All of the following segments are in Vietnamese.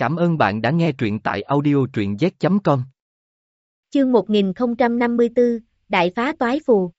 Cảm ơn bạn đã nghe truyện tại audio truyện z.com. Chương 1054, Đại phá toái phù.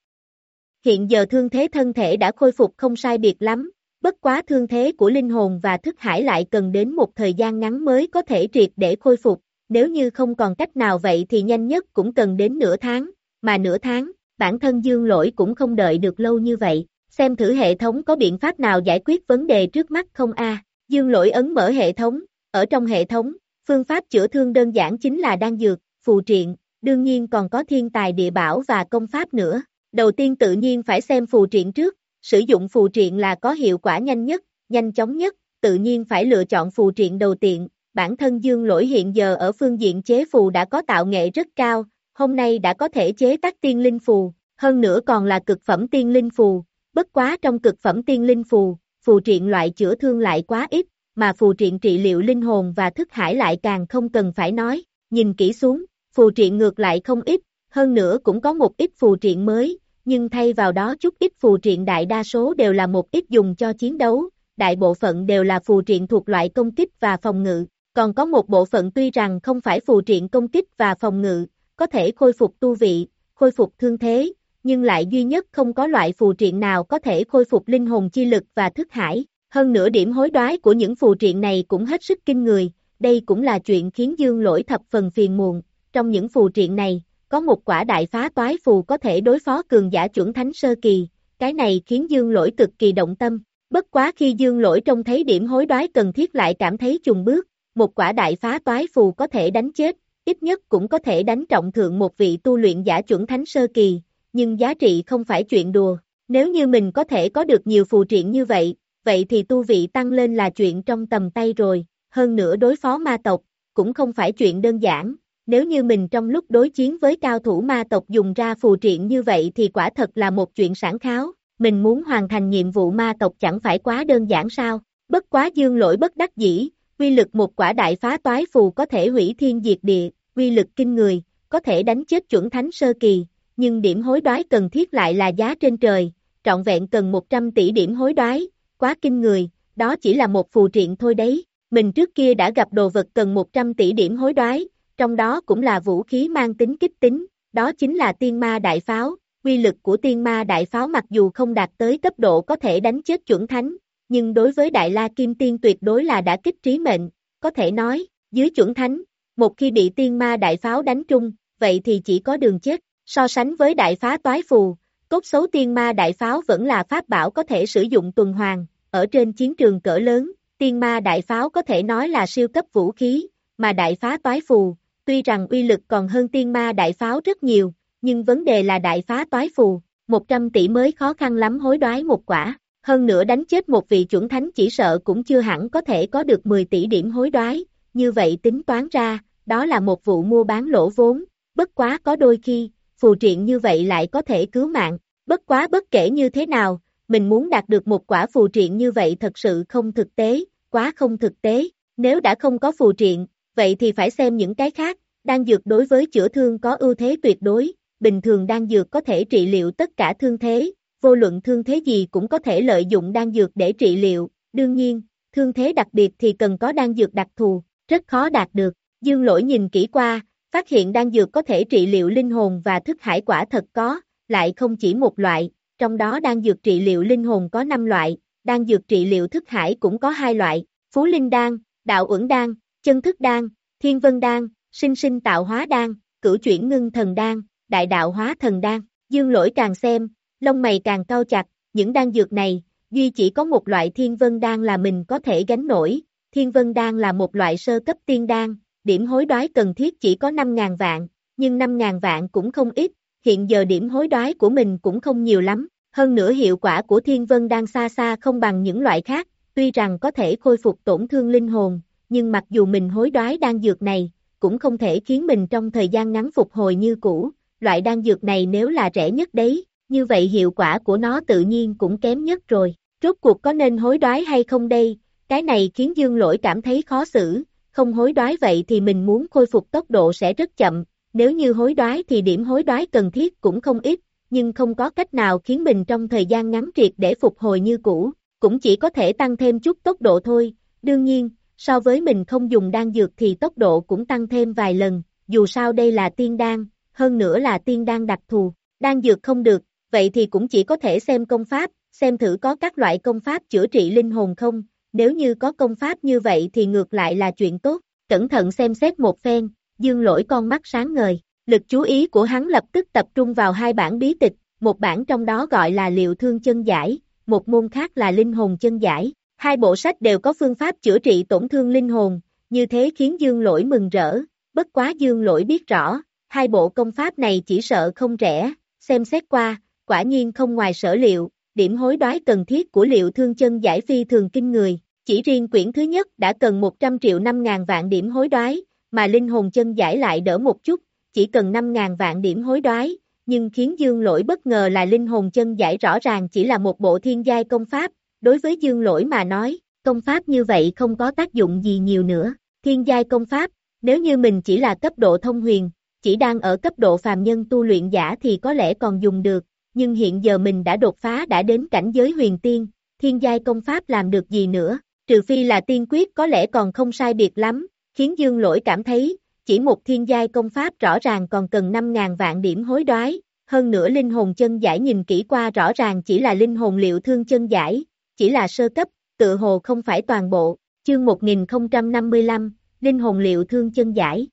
Hiện giờ thương thế thân thể đã khôi phục không sai biệt lắm, bất quá thương thế của linh hồn và thức hải lại cần đến một thời gian ngắn mới có thể triệt để khôi phục, nếu như không còn cách nào vậy thì nhanh nhất cũng cần đến nửa tháng, mà nửa tháng, bản thân dương lỗi cũng không đợi được lâu như vậy, xem thử hệ thống có biện pháp nào giải quyết vấn đề trước mắt không a Dương lỗi ấn mở hệ thống, ở trong hệ thống, phương pháp chữa thương đơn giản chính là đan dược, phù triện, đương nhiên còn có thiên tài địa bảo và công pháp nữa. Đầu tiên tự nhiên phải xem phù triện trước, sử dụng phù triện là có hiệu quả nhanh nhất, nhanh chóng nhất, tự nhiên phải lựa chọn phù triện đầu tiên. Bản thân dương lỗi hiện giờ ở phương diện chế phù đã có tạo nghệ rất cao, hôm nay đã có thể chế tác tiên linh phù, hơn nữa còn là cực phẩm tiên linh phù, bất quá trong cực phẩm tiên linh phù, phù triện loại chữa thương lại quá ít, mà phù triện trị liệu linh hồn và thức hải lại càng không cần phải nói, nhìn kỹ xuống, phù triện ngược lại không ít, hơn nữa cũng có một ít phù triện mới, nhưng thay vào đó chút ít phù triện đại đa số đều là một ít dùng cho chiến đấu, đại bộ phận đều là phù triện thuộc loại công kích và phòng ngự, còn có một bộ phận tuy rằng không phải phù triện công kích và phòng ngự, có thể khôi phục tu vị, khôi phục thương thế, nhưng lại duy nhất không có loại phù triện nào có thể khôi phục linh hồn chi lực và thức hải. Hơn nữa điểm hối đoái của những phù triện này cũng hết sức kinh người, đây cũng là chuyện khiến dương lỗi thập phần phiền muộn. Trong những phù triện này, có một quả đại phá toái phù có thể đối phó cường giả chuẩn thánh sơ kỳ, cái này khiến dương lỗi cực kỳ động tâm. Bất quá khi dương lỗi trông thấy điểm hối đoái cần thiết lại cảm thấy trùng bước, một quả đại phá toái phù có thể đánh chết, ít nhất cũng có thể đánh trọng thượng một vị tu luyện giả chuẩn thánh sơ kỳ, nhưng giá trị không phải chuyện đùa. Nếu như mình có thể có được nhiều phù triện như vậy, vậy thì tu vị tăng lên là chuyện trong tầm tay rồi, hơn nữa đối phó ma tộc, cũng không phải chuyện đơn giản. Nếu như mình trong lúc đối chiến với cao thủ ma tộc dùng ra phù triện như vậy thì quả thật là một chuyện sản kháo, mình muốn hoàn thành nhiệm vụ ma tộc chẳng phải quá đơn giản sao, bất quá dương lỗi bất đắc dĩ, quy lực một quả đại phá toái phù có thể hủy thiên diệt địa, quy lực kinh người, có thể đánh chết chuẩn thánh sơ kỳ, nhưng điểm hối đoái cần thiết lại là giá trên trời, trọn vẹn cần 100 tỷ điểm hối đoái, quá kinh người, đó chỉ là một phù triện thôi đấy, mình trước kia đã gặp đồ vật cần 100 tỷ điểm hối đoái, trong đó cũng là vũ khí mang tính kích tính, đó chính là tiên ma đại pháo, quy lực của tiên ma đại pháo mặc dù không đạt tới cấp độ có thể đánh chết chuẩn thánh, nhưng đối với đại la kim tiên tuyệt đối là đã kích trí mệnh, có thể nói, dưới chuẩn thánh, một khi bị tiên ma đại pháo đánh trung, vậy thì chỉ có đường chết, so sánh với đại phá toái phù, cốt xấu tiên ma đại pháo vẫn là pháp bảo có thể sử dụng tuần hoàn, ở trên chiến trường cỡ lớn, tiên ma đại pháo có thể nói là siêu cấp vũ khí, mà đại phá toái phù, tuy rằng uy lực còn hơn tiên ma đại pháo rất nhiều, nhưng vấn đề là đại phá toái phù, 100 tỷ mới khó khăn lắm hối đoái một quả, hơn nữa đánh chết một vị chuẩn thánh chỉ sợ cũng chưa hẳn có thể có được 10 tỷ điểm hối đoái, như vậy tính toán ra, đó là một vụ mua bán lỗ vốn, bất quá có đôi khi, phù triện như vậy lại có thể cứu mạng, bất quá bất kể như thế nào, mình muốn đạt được một quả phù triện như vậy thật sự không thực tế, quá không thực tế, nếu đã không có phù triện, vậy thì phải xem những cái khác, đan dược đối với chữa thương có ưu thế tuyệt đối, bình thường đan dược có thể trị liệu tất cả thương thế, vô luận thương thế gì cũng có thể lợi dụng đan dược để trị liệu, đương nhiên, thương thế đặc biệt thì cần có đan dược đặc thù, rất khó đạt được, dương lỗi nhìn kỹ qua, phát hiện đan dược có thể trị liệu linh hồn và thức hải quả thật có, lại không chỉ một loại, trong đó đan dược trị liệu linh hồn có 5 loại, đan dược trị liệu thức hải cũng có hai loại, Phú Linh Đan, Đạo Uẩn Đan, Chân Thức Đan, Thiên Vân Đan, Sinh Sinh Tạo Hóa Đan, Cửu Chuyển Ngưng Thần Đan, Đại Đạo Hóa Thần Đan, Dương Lỗi càng xem, lông mày càng cao chặt, những đan dược này, duy chỉ có một loại Thiên Vân Đan là mình có thể gánh nổi, Thiên Vân Đan là một loại sơ cấp tiên đan, điểm hối đoái cần thiết chỉ có 5.000 vạn, nhưng 5.000 vạn cũng không ít, hiện giờ điểm hối đoái của mình cũng không nhiều lắm, hơn nữa hiệu quả của thiên vân đang xa xa không bằng những loại khác, tuy rằng có thể khôi phục tổn thương linh hồn, nhưng mặc dù mình hối đoái đan dược này, cũng không thể khiến mình trong thời gian ngắn phục hồi như cũ, loại đan dược này nếu là rẻ nhất đấy, như vậy hiệu quả của nó tự nhiên cũng kém nhất rồi, rốt cuộc có nên hối đoái hay không đây, cái này khiến dương lỗi cảm thấy khó xử, không hối đoái vậy thì mình muốn khôi phục tốc độ sẽ rất chậm, nếu như hối đoái thì điểm hối đoái cần thiết cũng không ít, nhưng không có cách nào khiến mình trong thời gian ngắn triệt để phục hồi như cũ, cũng chỉ có thể tăng thêm chút tốc độ thôi, đương nhiên, so với mình không dùng đan dược thì tốc độ cũng tăng thêm vài lần, dù sao đây là tiên đan, hơn nữa là tiên đan đặc thù, đan dược không được, vậy thì cũng chỉ có thể xem công pháp, xem thử có các loại công pháp chữa trị linh hồn không, nếu như có công pháp như vậy thì ngược lại là chuyện tốt, cẩn thận xem xét một phen, dương lỗi con mắt sáng ngời, lực chú ý của hắn lập tức tập trung vào hai bản bí tịch, một bản trong đó gọi là liệu thương chân giải, một môn khác là linh hồn chân giải, hai bộ sách đều có phương pháp chữa trị tổn thương linh hồn, như thế khiến dương lỗi mừng rỡ, bất quá dương lỗi biết rõ, hai bộ công pháp này chỉ sợ không rẻ, xem xét qua, quả nhiên không ngoài sở liệu, điểm hối đoái cần thiết của liệu thương chân giải phi thường kinh người, chỉ riêng quyển thứ nhất đã cần 100 triệu 5 ngàn vạn điểm hối đoái, mà linh hồn chân giải lại đỡ một chút, chỉ cần 5 ngàn vạn điểm hối đoái, nhưng khiến dương lỗi bất ngờ là linh hồn chân giải rõ ràng chỉ là một bộ thiên giai công pháp, đối với dương lỗi mà nói, công pháp như vậy không có tác dụng gì nhiều nữa, thiên giai công pháp, nếu như mình chỉ là cấp độ thông huyền, chỉ đang ở cấp độ phàm nhân tu luyện giả thì có lẽ còn dùng được, nhưng hiện giờ mình đã đột phá đã đến cảnh giới huyền tiên, thiên giai công pháp làm được gì nữa, trừ phi là tiên quyết có lẽ còn không sai biệt lắm, khiến dương lỗi cảm thấy, chỉ một thiên giai công pháp rõ ràng còn cần 5.000 vạn điểm hối đoái, hơn nữa linh hồn chân giải nhìn kỹ qua rõ ràng chỉ là linh hồn liệu thương chân giải, chỉ là sơ cấp, tự hồ không phải toàn bộ, chương 1055, linh hồn liệu thương chân giải.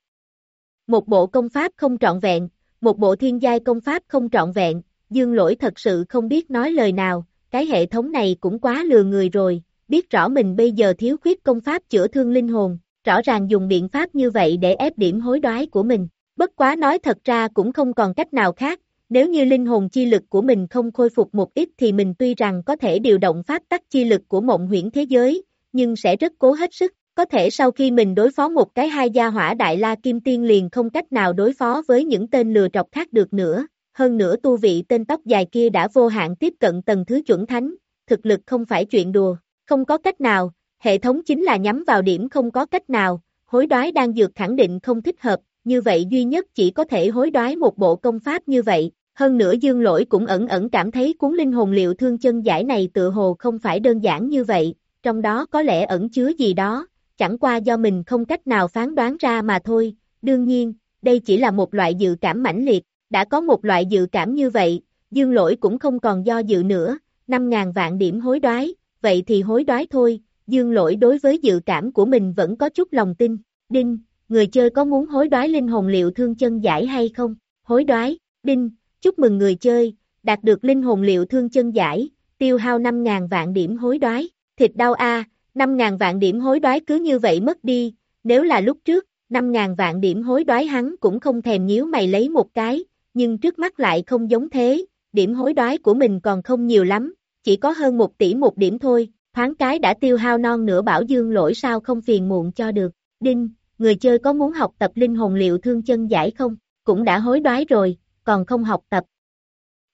Một bộ công pháp không trọn vẹn, một bộ thiên giai công pháp không trọn vẹn, dương lỗi thật sự không biết nói lời nào, cái hệ thống này cũng quá lừa người rồi, biết rõ mình bây giờ thiếu khuyết công pháp chữa thương linh hồn, rõ ràng dùng biện pháp như vậy để ép điểm hối đoái của mình. Bất quá nói thật ra cũng không còn cách nào khác, nếu như linh hồn chi lực của mình không khôi phục một ít thì mình tuy rằng có thể điều động pháp tắc chi lực của mộng huyễn thế giới, nhưng sẽ rất cố hết sức. Có thể sau khi mình đối phó một cái hai gia hỏa đại la kim tiên liền không cách nào đối phó với những tên lừa trọc khác được nữa. Hơn nữa tu vị tên tóc dài kia đã vô hạn tiếp cận tầng thứ chuẩn thánh, thực lực không phải chuyện đùa, không có cách nào, hệ thống chính là nhắm vào điểm không có cách nào, hối đoái đang dược khẳng định không thích hợp, như vậy duy nhất chỉ có thể hối đoái một bộ công pháp như vậy, hơn nữa dương lỗi cũng ẩn ẩn cảm thấy cuốn linh hồn liệu thương chân giải này tự hồ không phải đơn giản như vậy, trong đó có lẽ ẩn chứa gì đó, chẳng qua do mình không cách nào phán đoán ra mà thôi, đương nhiên, đây chỉ là một loại dự cảm mãnh liệt, đã có một loại dự cảm như vậy, dương lỗi cũng không còn do dự nữa, 5.000 vạn điểm hối đoái, vậy thì hối đoái thôi, dương lỗi đối với dự cảm của mình vẫn có chút lòng tin, đinh, người chơi có muốn hối đoái linh hồn liệu thương chân giải hay không, hối đoái, đinh, chúc mừng người chơi, đạt được linh hồn liệu thương chân giải, tiêu hao 5.000 vạn điểm hối đoái, thịt đau a 5.000 vạn điểm hối đoái cứ như vậy mất đi, nếu là lúc trước, 5.000 vạn điểm hối đoái hắn cũng không thèm nhíu mày lấy một cái, nhưng trước mắt lại không giống thế, điểm hối đoái của mình còn không nhiều lắm, chỉ có hơn 1 tỷ một điểm thôi, thoáng cái đã tiêu hao non nửa bảo dương lỗi sao không phiền muộn cho được, đinh, người chơi có muốn học tập linh hồn liệu thương chân giải không, cũng đã hối đoái rồi, còn không học tập.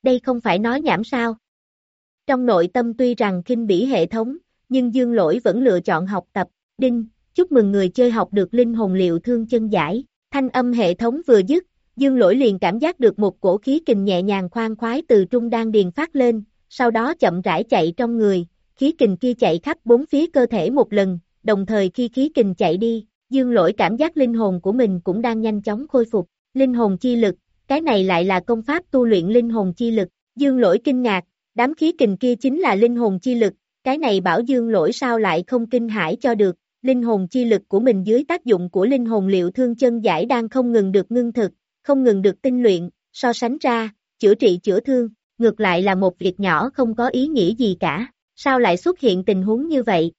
Đây không phải nói nhảm sao. Trong nội tâm tuy rằng kinh bỉ hệ thống, nhưng dương lỗi vẫn lựa chọn học tập, đinh, chúc mừng người chơi học được linh hồn liệu thương chân giải, thanh âm hệ thống vừa dứt, dương lỗi liền cảm giác được một cổ khí kình nhẹ nhàng khoan khoái từ trung đan điền phát lên, sau đó chậm rãi chạy trong người, khí kình kia chạy khắp bốn phía cơ thể một lần, đồng thời khi khí kình chạy đi, dương lỗi cảm giác linh hồn của mình cũng đang nhanh chóng khôi phục, linh hồn chi lực, cái này lại là công pháp tu luyện linh hồn chi lực, dương lỗi kinh ngạc, đám khí kình kia chính là linh hồn chi lực, cái này bảo dương lỗi sao lại không kinh hãi cho được, linh hồn chi lực của mình dưới tác dụng của linh hồn liệu thương chân giải đang không ngừng được ngưng thực, không ngừng được tinh luyện, so sánh ra, chữa trị chữa thương, ngược lại là một việc nhỏ không có ý nghĩa gì cả, sao lại xuất hiện tình huống như vậy?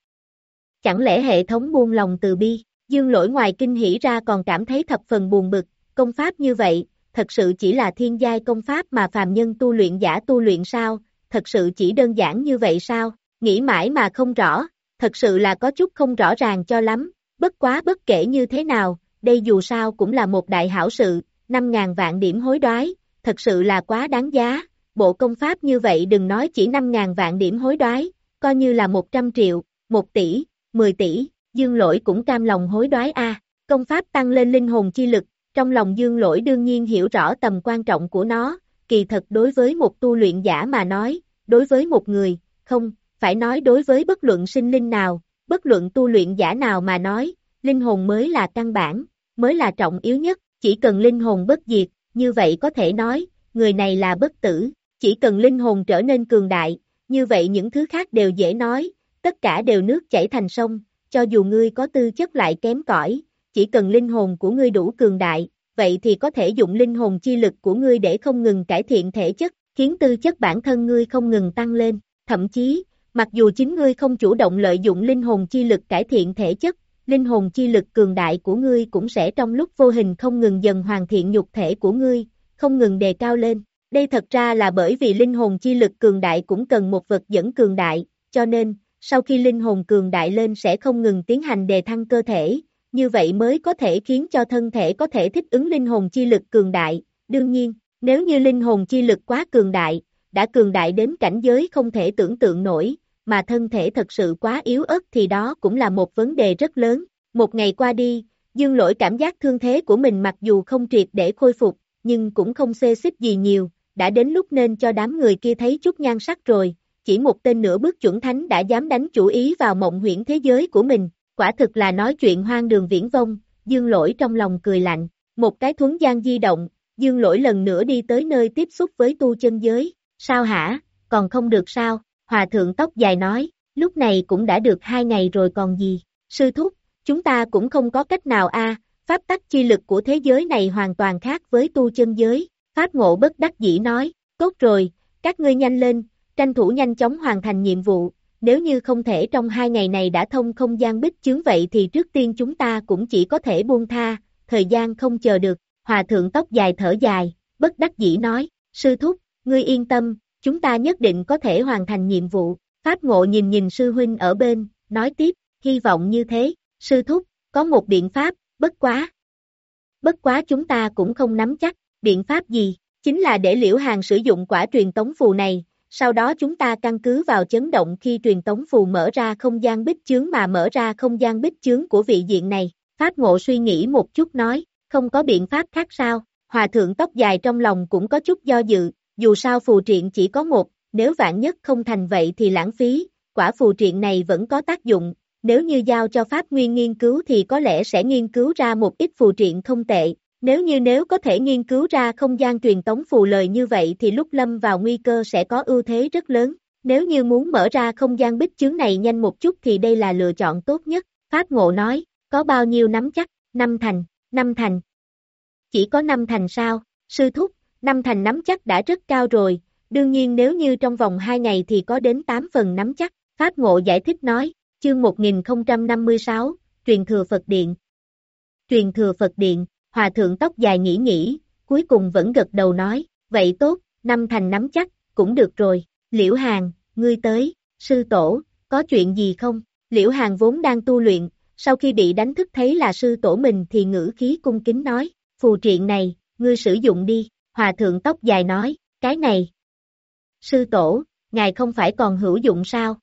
Chẳng lẽ hệ thống buông lòng từ bi, dương lỗi ngoài kinh hỉ ra còn cảm thấy thập phần buồn bực, công pháp như vậy, thật sự chỉ là thiên giai công pháp mà phàm nhân tu luyện giả tu luyện sao, thật sự chỉ đơn giản như vậy sao, nghĩ mãi mà không rõ, thật sự là có chút không rõ ràng cho lắm, bất quá bất kể như thế nào, đây dù sao cũng là một đại hảo sự, 5.000 vạn điểm hối đoái, thật sự là quá đáng giá, bộ công pháp như vậy đừng nói chỉ 5.000 vạn điểm hối đoái, coi như là 100 triệu, 1 tỷ, 10 tỷ, dương lỗi cũng cam lòng hối đoái a. Công pháp tăng lên linh hồn chi lực, trong lòng dương lỗi đương nhiên hiểu rõ tầm quan trọng của nó, kỳ thật đối với một tu luyện giả mà nói, đối với một người, không, phải nói đối với bất luận sinh linh nào, bất luận tu luyện giả nào mà nói, linh hồn mới là căn bản, mới là trọng yếu nhất, chỉ cần linh hồn bất diệt, như vậy có thể nói, người này là bất tử, chỉ cần linh hồn trở nên cường đại, như vậy những thứ khác đều dễ nói, tất cả đều nước chảy thành sông, cho dù ngươi có tư chất lại kém cỏi, chỉ cần linh hồn của ngươi đủ cường đại, vậy thì có thể dụng linh hồn chi lực của ngươi để không ngừng cải thiện thể chất, khiến tư chất bản thân ngươi không ngừng tăng lên, thậm chí, mặc dù chính ngươi không chủ động lợi dụng linh hồn chi lực cải thiện thể chất, linh hồn chi lực cường đại của ngươi cũng sẽ trong lúc vô hình không ngừng dần hoàn thiện nhục thể của ngươi, không ngừng đề cao lên. Đây thật ra là bởi vì linh hồn chi lực cường đại cũng cần một vật dẫn cường đại, cho nên, sau khi linh hồn cường đại lên sẽ không ngừng tiến hành đề thăng cơ thể, như vậy mới có thể khiến cho thân thể có thể thích ứng linh hồn chi lực cường đại. Đương nhiên, nếu như linh hồn chi lực quá cường đại, đã cường đại đến cảnh giới không thể tưởng tượng nổi, mà thân thể thật sự quá yếu ớt thì đó cũng là một vấn đề rất lớn. Một ngày qua đi, dương lỗi cảm giác thương thế của mình mặc dù không triệt để khôi phục, nhưng cũng không xê xích gì nhiều, đã đến lúc nên cho đám người kia thấy chút nhan sắc rồi, chỉ một tên nửa bước chuẩn thánh đã dám đánh chủ ý vào mộng huyễn thế giới của mình, quả thực là nói chuyện hoang đường viễn vông, dương lỗi trong lòng cười lạnh, một cái thuấn gian di động, dương lỗi lần nữa đi tới nơi tiếp xúc với tu chân giới, sao hả, còn không được sao, hòa thượng tóc dài nói, lúc này cũng đã được hai ngày rồi còn gì, sư thúc, chúng ta cũng không có cách nào a pháp tắc chi lực của thế giới này hoàn toàn khác với tu chân giới, pháp ngộ bất đắc dĩ nói, tốt rồi, các ngươi nhanh lên, tranh thủ nhanh chóng hoàn thành nhiệm vụ, nếu như không thể trong hai ngày này đã thông không gian bích chướng vậy thì trước tiên chúng ta cũng chỉ có thể buông tha, thời gian không chờ được, hòa thượng tóc dài thở dài, bất đắc dĩ nói, sư thúc, ngươi yên tâm, chúng ta nhất định có thể hoàn thành nhiệm vụ, pháp ngộ nhìn nhìn sư huynh ở bên, nói tiếp, hy vọng như thế, sư thúc, có một biện pháp, bất quá. Bất quá chúng ta cũng không nắm chắc, biện pháp gì, chính là để liễu hàng sử dụng quả truyền tống phù này, sau đó chúng ta căn cứ vào chấn động khi truyền tống phù mở ra không gian bích chướng mà mở ra không gian bích chướng của vị diện này. Pháp ngộ suy nghĩ một chút nói, không có biện pháp khác sao, hòa thượng tóc dài trong lòng cũng có chút do dự, dù sao phù triện chỉ có một, nếu vạn nhất không thành vậy thì lãng phí, quả phù triện này vẫn có tác dụng, nếu như giao cho Pháp Nguyên nghiên cứu thì có lẽ sẽ nghiên cứu ra một ít phù triện không tệ, nếu như nếu có thể nghiên cứu ra không gian truyền tống phù lời như vậy thì lúc lâm vào nguy cơ sẽ có ưu thế rất lớn. Nếu như muốn mở ra không gian bích chướng này nhanh một chút thì đây là lựa chọn tốt nhất. Pháp Ngộ nói, có bao nhiêu nắm chắc, năm thành, năm thành. Chỉ có năm thành sao, sư thúc, năm thành nắm chắc đã rất cao rồi, đương nhiên nếu như trong vòng 2 ngày thì có đến 8 phần nắm chắc. Pháp Ngộ giải thích nói, chương 1056, truyền thừa Phật Điện. Truyền thừa Phật Điện, Hòa thượng tóc dài nghĩ nghĩ, cuối cùng vẫn gật đầu nói, vậy tốt, năm thành nắm chắc, cũng được rồi, liễu hàng, ngươi tới, sư tổ, có chuyện gì không? Liễu hàng vốn đang tu luyện, sau khi bị đánh thức thấy là sư tổ mình thì ngữ khí cung kính nói, phù triện này, ngươi sử dụng đi, hòa thượng tóc dài nói, cái này. Sư tổ, ngài không phải còn hữu dụng sao?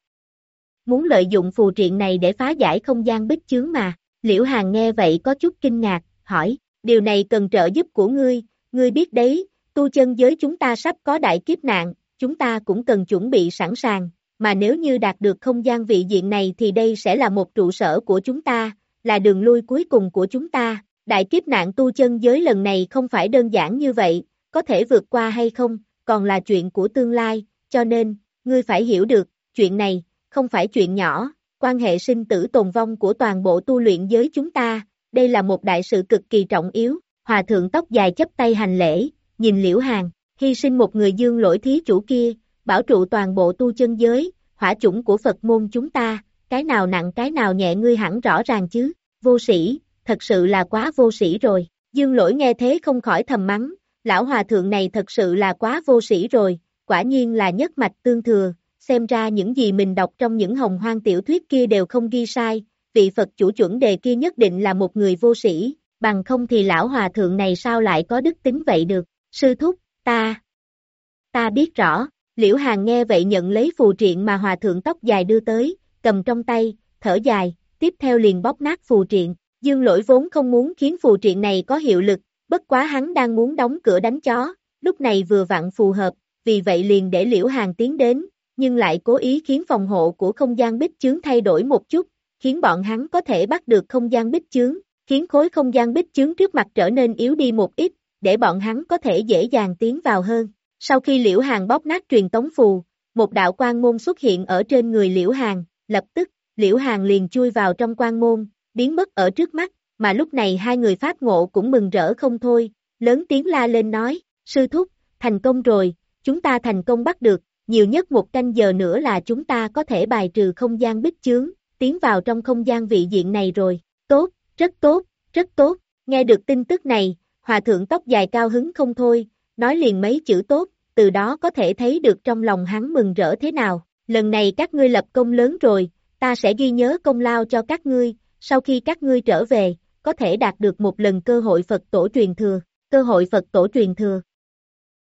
Muốn lợi dụng phù triện này để phá giải không gian bích chướng mà, liễu hàng nghe vậy có chút kinh ngạc, hỏi, điều này cần trợ giúp của ngươi, ngươi biết đấy, tu chân giới chúng ta sắp có đại kiếp nạn, chúng ta cũng cần chuẩn bị sẵn sàng, mà nếu như đạt được không gian vị diện này thì đây sẽ là một trụ sở của chúng ta, là đường lui cuối cùng của chúng ta. Đại kiếp nạn tu chân giới lần này không phải đơn giản như vậy, có thể vượt qua hay không, còn là chuyện của tương lai, cho nên, ngươi phải hiểu được, chuyện này, không phải chuyện nhỏ, quan hệ sinh tử tồn vong của toàn bộ tu luyện giới chúng ta, đây là một đại sự cực kỳ trọng yếu, hòa thượng tóc dài chấp tay hành lễ, nhìn liễu hàng, hy sinh một người dương lỗi thí chủ kia, bảo trụ toàn bộ tu chân giới, hỏa chủng của Phật môn chúng ta, cái nào nặng cái nào nhẹ ngươi hẳn rõ ràng chứ, vô sĩ, thật sự là quá vô sĩ rồi, dương lỗi nghe thế không khỏi thầm mắng, lão hòa thượng này thật sự là quá vô sĩ rồi, quả nhiên là nhất mạch tương thừa, xem ra những gì mình đọc trong những hồng hoang tiểu thuyết kia đều không ghi sai, vị Phật chủ chuẩn đề kia nhất định là một người vô sĩ, bằng không thì lão hòa thượng này sao lại có đức tính vậy được, sư thúc, ta, ta biết rõ, liễu hàng nghe vậy nhận lấy phù triện mà hòa thượng tóc dài đưa tới, cầm trong tay, thở dài, tiếp theo liền bóp nát phù triện, dương lỗi vốn không muốn khiến phù triện này có hiệu lực, bất quá hắn đang muốn đóng cửa đánh chó, lúc này vừa vặn phù hợp, vì vậy liền để liễu hàng tiến đến, nhưng lại cố ý khiến phòng hộ của không gian bích chướng thay đổi một chút, khiến bọn hắn có thể bắt được không gian bích chướng, khiến khối không gian bích chướng trước mặt trở nên yếu đi một ít, để bọn hắn có thể dễ dàng tiến vào hơn. Sau khi Liễu Hàng bóp nát truyền tống phù, một đạo quan môn xuất hiện ở trên người Liễu Hàng, lập tức, Liễu Hàng liền chui vào trong quan môn, biến mất ở trước mắt, mà lúc này hai người phát ngộ cũng mừng rỡ không thôi, lớn tiếng la lên nói, sư thúc, thành công rồi, chúng ta thành công bắt được, nhiều nhất một canh giờ nữa là chúng ta có thể bài trừ không gian bích chướng, tiến vào trong không gian vị diện này rồi, tốt, rất tốt, rất tốt, nghe được tin tức này, hòa thượng tóc dài cao hứng không thôi, nói liền mấy chữ tốt, từ đó có thể thấy được trong lòng hắn mừng rỡ thế nào, lần này các ngươi lập công lớn rồi, ta sẽ ghi nhớ công lao cho các ngươi, sau khi các ngươi trở về, có thể đạt được một lần cơ hội Phật tổ truyền thừa, cơ hội Phật tổ truyền thừa.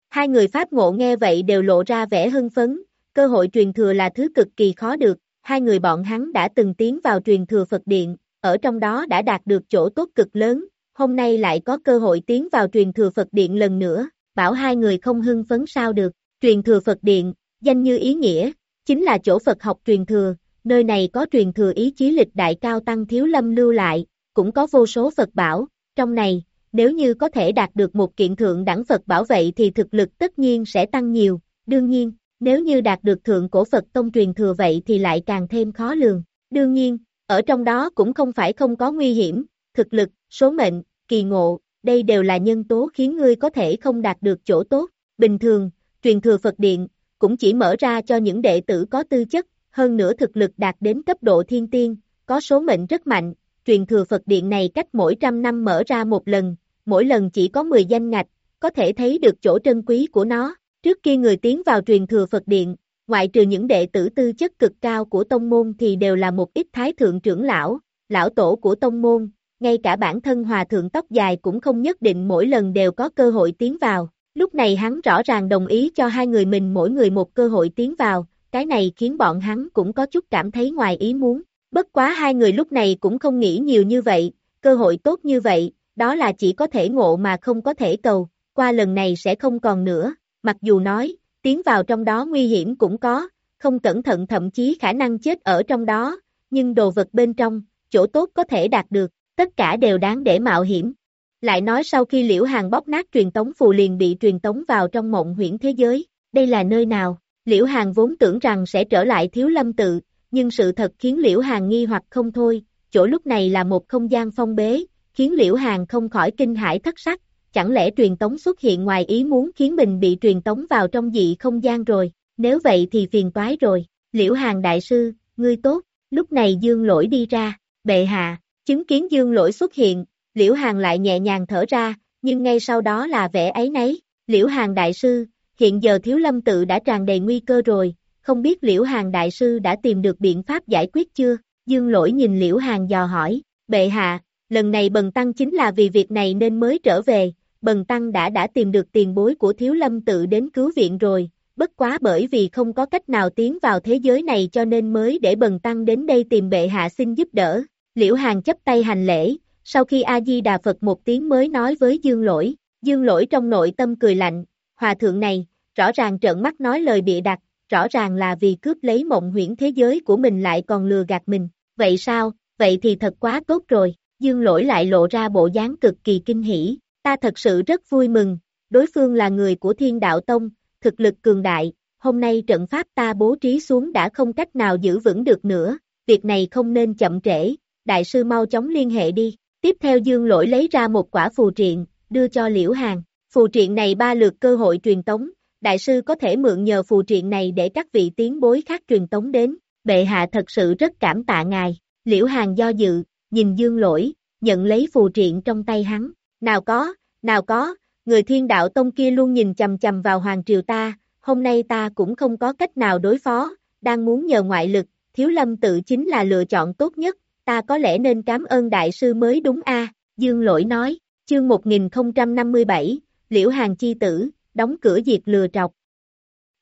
Hai người Pháp ngộ nghe vậy đều lộ ra vẻ hưng phấn, cơ hội truyền thừa là thứ cực kỳ khó được, hai người bọn hắn đã từng tiến vào truyền thừa Phật Điện, ở trong đó đã đạt được chỗ tốt cực lớn, hôm nay lại có cơ hội tiến vào truyền thừa Phật Điện lần nữa, bảo hai người không hưng phấn sao được, truyền thừa Phật Điện, danh như ý nghĩa, chính là chỗ Phật học truyền thừa, nơi này có truyền thừa ý chí lịch đại cao tăng thiếu lâm lưu lại, cũng có vô số Phật bảo, trong này, nếu như có thể đạt được một kiện thượng đẳng Phật bảo vệ thì thực lực tất nhiên sẽ tăng nhiều, đương nhiên, nếu như đạt được thượng cổ Phật tông truyền thừa vậy thì lại càng thêm khó lường, đương nhiên, ở trong đó cũng không phải không có nguy hiểm, thực lực, số mệnh, kỳ ngộ, đây đều là nhân tố khiến ngươi có thể không đạt được chỗ tốt, bình thường, truyền thừa Phật Điện, cũng chỉ mở ra cho những đệ tử có tư chất, hơn nữa thực lực đạt đến cấp độ thiên tiên, có số mệnh rất mạnh, truyền thừa Phật Điện này cách mỗi trăm năm mở ra một lần, mỗi lần chỉ có 10 danh ngạch, có thể thấy được chỗ trân quý của nó. Trước khi người tiến vào truyền thừa Phật Điện, ngoại trừ những đệ tử tư chất cực cao của tông môn thì đều là một ít thái thượng trưởng lão, lão tổ của tông môn, ngay cả bản thân hòa thượng tóc dài cũng không nhất định mỗi lần đều có cơ hội tiến vào. Lúc này hắn rõ ràng đồng ý cho hai người mình mỗi người một cơ hội tiến vào, cái này khiến bọn hắn cũng có chút cảm thấy ngoài ý muốn. Bất quá hai người lúc này cũng không nghĩ nhiều như vậy, cơ hội tốt như vậy, đó là chỉ có thể ngộ mà không có thể cầu, qua lần này sẽ không còn nữa, mặc dù nói, tiến vào trong đó nguy hiểm cũng có, không cẩn thận thậm chí khả năng chết ở trong đó, nhưng đồ vật bên trong, chỗ tốt có thể đạt được, tất cả đều đáng để mạo hiểm. Lại nói sau khi liễu hàng bóc nát truyền tống phù liền bị truyền tống vào trong mộng huyễn thế giới, đây là nơi nào? Liễu hàng vốn tưởng rằng sẽ trở lại thiếu lâm tự, nhưng sự thật khiến liễu hàng nghi hoặc không thôi, chỗ lúc này là một không gian phong bế, khiến liễu hàng không khỏi kinh hãi thất sắc, chẳng lẽ truyền tống xuất hiện ngoài ý muốn khiến mình bị truyền tống vào trong dị không gian rồi, nếu vậy thì phiền toái rồi, liễu hàng đại sư, ngươi tốt, lúc này dương lỗi đi ra, bệ hạ, chứng kiến dương lỗi xuất hiện, liễu hàng lại nhẹ nhàng thở ra, nhưng ngay sau đó là vẻ ấy nấy, liễu hàng đại sư, hiện giờ thiếu lâm tự đã tràn đầy nguy cơ rồi, không biết liễu hàng đại sư đã tìm được biện pháp giải quyết chưa, dương lỗi nhìn liễu hàng dò hỏi, bệ hạ, lần này bần tăng chính là vì việc này nên mới trở về, bần tăng đã đã tìm được tiền bối của thiếu lâm tự đến cứu viện rồi, bất quá bởi vì không có cách nào tiến vào thế giới này cho nên mới để bần tăng đến đây tìm bệ hạ xin giúp đỡ. Liễu Hàng chấp tay hành lễ, sau khi A-di-đà Phật một tiếng mới nói với Dương Lỗi, Dương Lỗi trong nội tâm cười lạnh, hòa thượng này, rõ ràng trợn mắt nói lời bịa đặt, rõ ràng là vì cướp lấy mộng huyễn thế giới của mình lại còn lừa gạt mình, vậy sao, vậy thì thật quá tốt rồi, Dương Lỗi lại lộ ra bộ dáng cực kỳ kinh hỉ, Ta thật sự rất vui mừng, đối phương là người của thiên đạo tông, thực lực cường đại, hôm nay trận pháp ta bố trí xuống đã không cách nào giữ vững được nữa, việc này không nên chậm trễ, đại sư mau chóng liên hệ đi. Tiếp theo dương lỗi lấy ra một quả phù triện, đưa cho liễu hàng, phù triện này ba lượt cơ hội truyền tống, đại sư có thể mượn nhờ phù triện này để các vị tiến bối khác truyền tống đến, bệ hạ thật sự rất cảm tạ ngài, liễu hàng do dự, nhìn dương lỗi, nhận lấy phù triện trong tay hắn, nào có, nào có, người thiên đạo tông kia luôn nhìn chầm chầm vào hoàng triều ta, hôm nay ta cũng không có cách nào đối phó, đang muốn nhờ ngoại lực, thiếu lâm tự chính là lựa chọn tốt nhất, ta có lẽ nên cảm ơn đại sư mới đúng a Dương Lỗi nói, chương 1057, Liễu Hàng Chi Tử, đóng cửa diệt lừa trọc.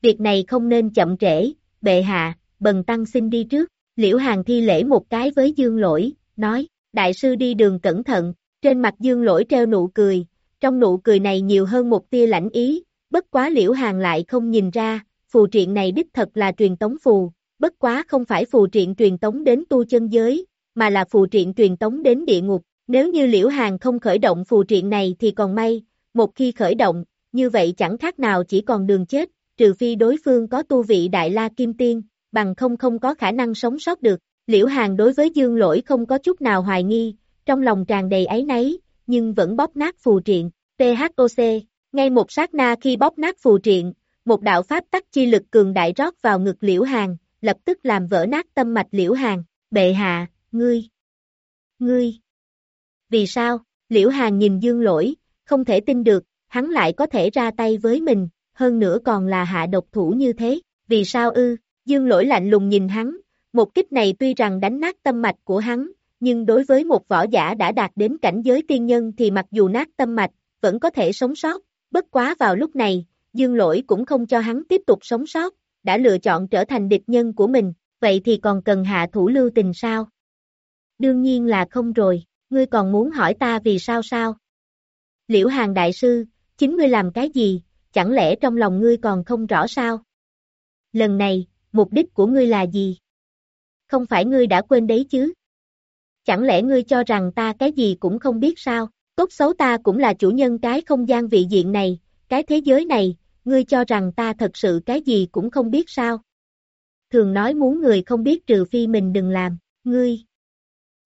Việc này không nên chậm trễ, bệ hạ, bần tăng xin đi trước, Liễu Hàng thi lễ một cái với Dương Lỗi, nói, đại sư đi đường cẩn thận, trên mặt dương lỗi treo nụ cười, trong nụ cười này nhiều hơn một tia lãnh ý, bất quá liễu hàng lại không nhìn ra, phù triện này đích thật là truyền tống phù, bất quá không phải phù triện truyền tống đến tu chân giới, mà là phù triện truyền tống đến địa ngục. Nếu như Liễu hàng không khởi động phù triện này thì còn may, một khi khởi động, như vậy chẳng khác nào chỉ còn đường chết, trừ phi đối phương có tu vị Đại La Kim Tiên, bằng không không có khả năng sống sót được. Liễu hàng đối với Dương Lỗi không có chút nào hoài nghi, trong lòng tràn đầy ấy nấy, nhưng vẫn bóp nát phù triện. THOC, ngay một sát na khi bóp nát phù triện, một đạo pháp tắc chi lực cường đại rót vào ngực Liễu hàng, lập tức làm vỡ nát tâm mạch Liễu hàng. Bệ hạ, ngươi, ngươi. Vì sao? Liễu hàng nhìn Dương Lỗi, không thể tin được, hắn lại có thể ra tay với mình, hơn nữa còn là hạ độc thủ như thế. Vì sao ư? Dương Lỗi lạnh lùng nhìn hắn, một kích này tuy rằng đánh nát tâm mạch của hắn, nhưng đối với một võ giả đã đạt đến cảnh giới tiên nhân thì mặc dù nát tâm mạch, vẫn có thể sống sót, bất quá vào lúc này, dương lỗi cũng không cho hắn tiếp tục sống sót, đã lựa chọn trở thành địch nhân của mình, vậy thì còn cần hạ thủ lưu tình sao? Đương nhiên là không rồi, ngươi còn muốn hỏi ta vì sao sao? Liễu Hàng Đại Sư, chính ngươi làm cái gì, chẳng lẽ trong lòng ngươi còn không rõ sao? Lần này, mục đích của ngươi là gì? Không phải ngươi đã quên đấy chứ? Chẳng lẽ ngươi cho rằng ta cái gì cũng không biết sao? Tốt xấu ta cũng là chủ nhân cái không gian vị diện này, cái thế giới này, ngươi cho rằng ta thật sự cái gì cũng không biết sao? Thường nói muốn người không biết trừ phi mình đừng làm, ngươi.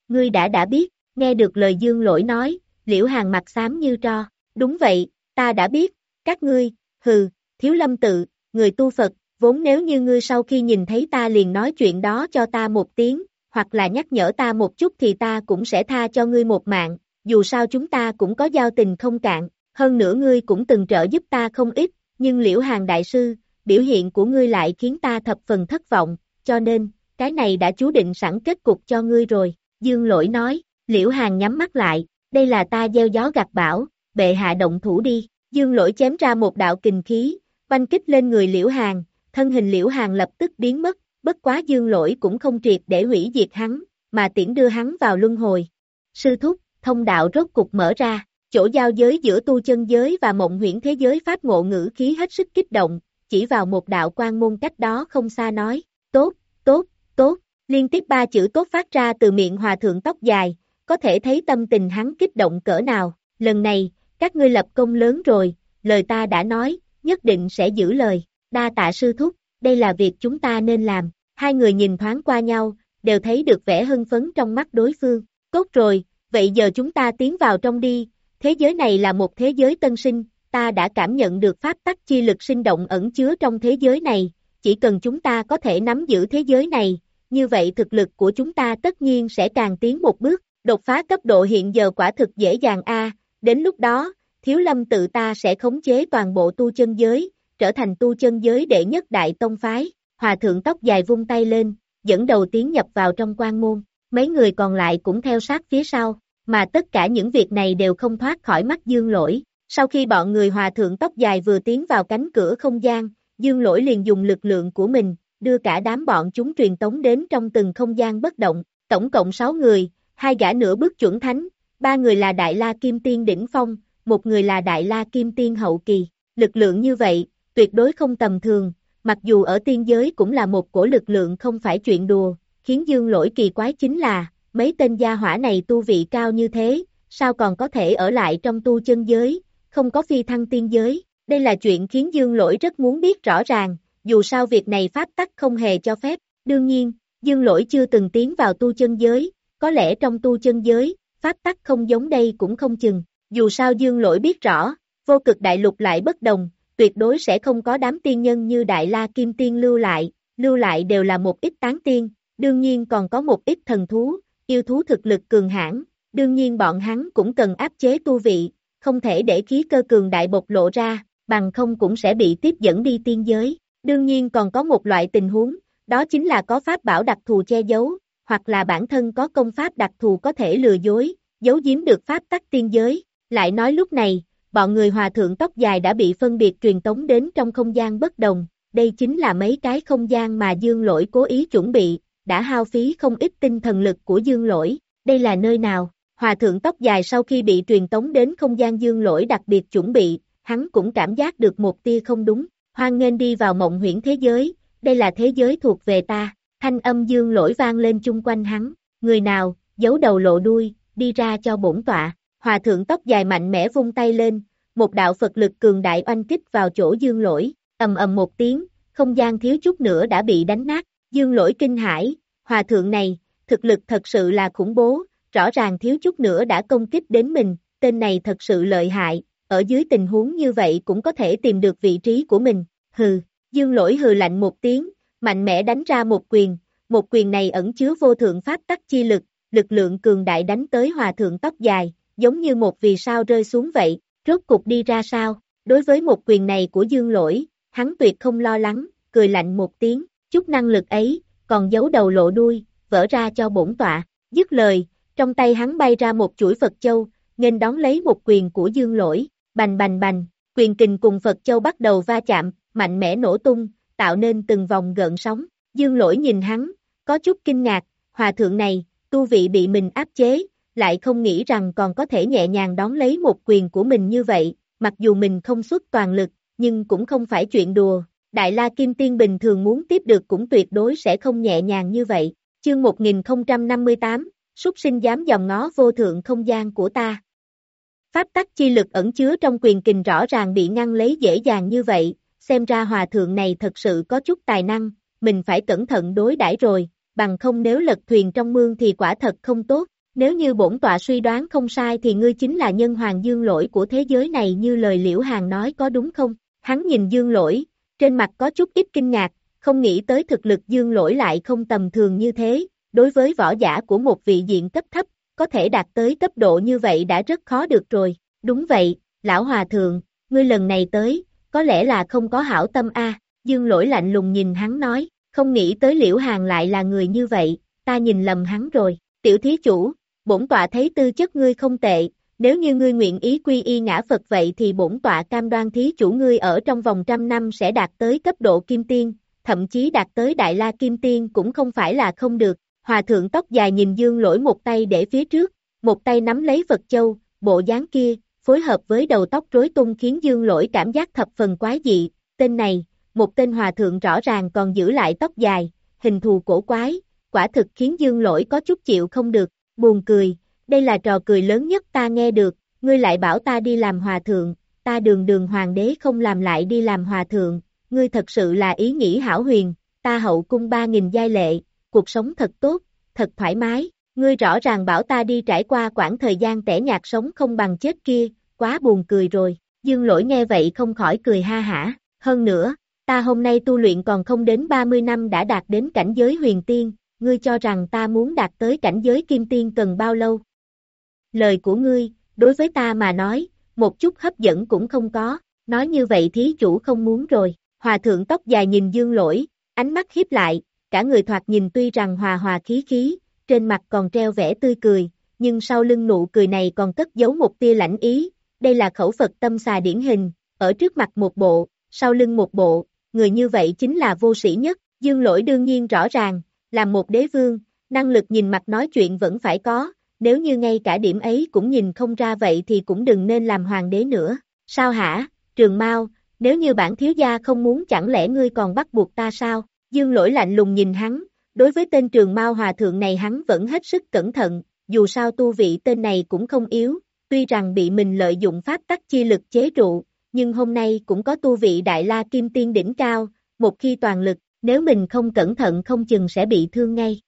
Ngươi đã đã biết, nghe được lời dương lỗi nói, liễu hàng mặt xám như tro, đúng vậy, ta đã biết, các ngươi, hừ, thiếu lâm tự, người tu Phật, vốn nếu như ngươi sau khi nhìn thấy ta liền nói chuyện đó cho ta một tiếng, hoặc là nhắc nhở ta một chút thì ta cũng sẽ tha cho ngươi một mạng, dù sao chúng ta cũng có giao tình không cạn, hơn nữa ngươi cũng từng trợ giúp ta không ít, nhưng liễu hàng đại sư, biểu hiện của ngươi lại khiến ta thập phần thất vọng, cho nên, cái này đã chú định sẵn kết cục cho ngươi rồi, dương lỗi nói, liễu hàng nhắm mắt lại, đây là ta gieo gió gặt bão, bệ hạ động thủ đi, dương lỗi chém ra một đạo kình khí, banh kích lên người liễu hàng, thân hình liễu hàng lập tức biến mất, bất quá dương lỗi cũng không triệt để hủy diệt hắn, mà tiễn đưa hắn vào luân hồi. Sư thúc, thông đạo rốt cục mở ra, chỗ giao giới giữa tu chân giới và mộng huyễn thế giới pháp ngộ ngữ khí hết sức kích động, chỉ vào một đạo quan môn cách đó không xa nói, tốt, tốt, tốt, liên tiếp ba chữ tốt phát ra từ miệng hòa thượng tóc dài, có thể thấy tâm tình hắn kích động cỡ nào, lần này, các ngươi lập công lớn rồi, lời ta đã nói, nhất định sẽ giữ lời, đa tạ sư thúc, đây là việc chúng ta nên làm, hai người nhìn thoáng qua nhau, đều thấy được vẻ hưng phấn trong mắt đối phương, tốt rồi, vậy giờ chúng ta tiến vào trong đi, thế giới này là một thế giới tân sinh, ta đã cảm nhận được pháp tắc chi lực sinh động ẩn chứa trong thế giới này, chỉ cần chúng ta có thể nắm giữ thế giới này, như vậy thực lực của chúng ta tất nhiên sẽ càng tiến một bước, đột phá cấp độ hiện giờ quả thực dễ dàng a. đến lúc đó, thiếu lâm tự ta sẽ khống chế toàn bộ tu chân giới, trở thành tu chân giới đệ nhất đại tông phái, hòa thượng tóc dài vung tay lên, dẫn đầu tiến nhập vào trong quan môn, mấy người còn lại cũng theo sát phía sau, mà tất cả những việc này đều không thoát khỏi mắt dương lỗi. Sau khi bọn người hòa thượng tóc dài vừa tiến vào cánh cửa không gian, dương lỗi liền dùng lực lượng của mình, đưa cả đám bọn chúng truyền tống đến trong từng không gian bất động, tổng cộng 6 người, hai gã nửa bước chuẩn thánh, ba người là Đại La Kim Tiên Đỉnh Phong, một người là Đại La Kim Tiên Hậu Kỳ. Lực lượng như vậy, tuyệt đối không tầm thường, mặc dù ở tiên giới cũng là một cổ lực lượng không phải chuyện đùa, khiến dương lỗi kỳ quái chính là, mấy tên gia hỏa này tu vị cao như thế, sao còn có thể ở lại trong tu chân giới, không có phi thăng tiên giới, đây là chuyện khiến dương lỗi rất muốn biết rõ ràng, dù sao việc này pháp tắc không hề cho phép, đương nhiên, dương lỗi chưa từng tiến vào tu chân giới, có lẽ trong tu chân giới, pháp tắc không giống đây cũng không chừng, dù sao dương lỗi biết rõ, vô cực đại lục lại bất đồng, tuyệt đối sẽ không có đám tiên nhân như Đại La Kim Tiên lưu lại, lưu lại đều là một ít tán tiên, đương nhiên còn có một ít thần thú, yêu thú thực lực cường hãn, đương nhiên bọn hắn cũng cần áp chế tu vị, không thể để khí cơ cường đại bộc lộ ra, bằng không cũng sẽ bị tiếp dẫn đi tiên giới. Đương nhiên còn có một loại tình huống, đó chính là có pháp bảo đặc thù che giấu, hoặc là bản thân có công pháp đặc thù có thể lừa dối, giấu giếm được pháp tắc tiên giới. Lại nói lúc này, bọn người hòa thượng tóc dài đã bị phân biệt truyền tống đến trong không gian bất đồng, đây chính là mấy cái không gian mà dương lỗi cố ý chuẩn bị, đã hao phí không ít tinh thần lực của dương lỗi, đây là nơi nào, hòa thượng tóc dài sau khi bị truyền tống đến không gian dương lỗi đặc biệt chuẩn bị, hắn cũng cảm giác được một tia không đúng, hoan nghênh đi vào mộng huyễn thế giới, đây là thế giới thuộc về ta, thanh âm dương lỗi vang lên chung quanh hắn, người nào, giấu đầu lộ đuôi, đi ra cho bổn tọa, hòa thượng tóc dài mạnh mẽ vung tay lên, một đạo Phật lực cường đại oanh kích vào chỗ dương lỗi, ầm ầm một tiếng, không gian thiếu chút nữa đã bị đánh nát, dương lỗi kinh hãi, hòa thượng này, thực lực thật sự là khủng bố, rõ ràng thiếu chút nữa đã công kích đến mình, tên này thật sự lợi hại, ở dưới tình huống như vậy cũng có thể tìm được vị trí của mình, hừ, dương lỗi hừ lạnh một tiếng, mạnh mẽ đánh ra một quyền, một quyền này ẩn chứa vô thượng pháp tắc chi lực, lực lượng cường đại đánh tới hòa thượng tóc dài, giống như một vì sao rơi xuống vậy, rốt cục đi ra sao, đối với một quyền này của dương lỗi, hắn tuyệt không lo lắng, cười lạnh một tiếng, chút năng lực ấy, còn giấu đầu lộ đuôi, vỡ ra cho bổn tọa, dứt lời, trong tay hắn bay ra một chuỗi Phật Châu, nên đón lấy một quyền của dương lỗi, bành bành bành, quyền kình cùng Phật Châu bắt đầu va chạm, mạnh mẽ nổ tung, tạo nên từng vòng gợn sóng, dương lỗi nhìn hắn, có chút kinh ngạc, hòa thượng này, tu vị bị mình áp chế, lại không nghĩ rằng còn có thể nhẹ nhàng đón lấy một quyền của mình như vậy, mặc dù mình không xuất toàn lực, nhưng cũng không phải chuyện đùa, Đại La Kim Tiên bình thường muốn tiếp được cũng tuyệt đối sẽ không nhẹ nhàng như vậy. Chương 1058, súc sinh dám dòng ngó vô thượng không gian của ta. Pháp tắc chi lực ẩn chứa trong quyền kình rõ ràng bị ngăn lấy dễ dàng như vậy, xem ra hòa thượng này thật sự có chút tài năng, mình phải cẩn thận đối đãi rồi, bằng không nếu lật thuyền trong mương thì quả thật không tốt, nếu như bổn tọa suy đoán không sai thì ngươi chính là nhân hoàng dương lỗi của thế giới này như lời liễu hàng nói có đúng không? Hắn nhìn dương lỗi, trên mặt có chút ít kinh ngạc, không nghĩ tới thực lực dương lỗi lại không tầm thường như thế, đối với võ giả của một vị diện cấp thấp, có thể đạt tới cấp độ như vậy đã rất khó được rồi, đúng vậy, lão hòa thượng, ngươi lần này tới, có lẽ là không có hảo tâm a. Dương lỗi lạnh lùng nhìn hắn nói, không nghĩ tới liễu hàng lại là người như vậy, ta nhìn lầm hắn rồi, tiểu thí chủ, bổn tọa thấy tư chất ngươi không tệ, nếu như ngươi nguyện ý quy y ngã Phật vậy thì bổn tọa cam đoan thí chủ ngươi ở trong vòng trăm năm sẽ đạt tới cấp độ kim tiên, thậm chí đạt tới đại la kim tiên cũng không phải là không được. Hòa thượng tóc dài nhìn dương lỗi một tay để phía trước, một tay nắm lấy Phật Châu, bộ dáng kia, phối hợp với đầu tóc rối tung khiến dương lỗi cảm giác thập phần quái dị. Tên này, một tên hòa thượng rõ ràng còn giữ lại tóc dài, hình thù cổ quái, quả thực khiến dương lỗi có chút chịu không được, buồn cười, đây là trò cười lớn nhất ta nghe được, ngươi lại bảo ta đi làm hòa thượng, ta đường đường hoàng đế không làm lại đi làm hòa thượng, ngươi thật sự là ý nghĩ hảo huyền, ta hậu cung ba nghìn giai lệ, cuộc sống thật tốt, thật thoải mái, ngươi rõ ràng bảo ta đi trải qua quãng thời gian tẻ nhạt sống không bằng chết kia, quá buồn cười rồi, dương lỗi nghe vậy không khỏi cười ha hả, hơn nữa, ta hôm nay tu luyện còn không đến 30 năm đã đạt đến cảnh giới huyền tiên, ngươi cho rằng ta muốn đạt tới cảnh giới kim tiên cần bao lâu, lời của ngươi, đối với ta mà nói, một chút hấp dẫn cũng không có, nói như vậy thí chủ không muốn rồi, hòa thượng tóc dài nhìn dương lỗi, ánh mắt hiếp lại, cả người thoạt nhìn tuy rằng hòa hòa khí khí, trên mặt còn treo vẻ tươi cười, nhưng sau lưng nụ cười này còn cất giấu một tia lãnh ý, đây là khẩu Phật tâm xà điển hình, ở trước mặt một bộ, sau lưng một bộ, người như vậy chính là vô sĩ nhất, dương lỗi đương nhiên rõ ràng, làm một đế vương, năng lực nhìn mặt nói chuyện vẫn phải có, nếu như ngay cả điểm ấy cũng nhìn không ra vậy thì cũng đừng nên làm hoàng đế nữa. Sao hả, trường mau, nếu như bản thiếu gia không muốn chẳng lẽ ngươi còn bắt buộc ta sao? Dương lỗi lạnh lùng nhìn hắn, đối với tên trường mau hòa thượng này hắn vẫn hết sức cẩn thận, dù sao tu vị tên này cũng không yếu, tuy rằng bị mình lợi dụng pháp tắc chi lực chế trụ, nhưng hôm nay cũng có tu vị đại la kim tiên đỉnh cao, một khi toàn lực, nếu mình không cẩn thận không chừng sẽ bị thương ngay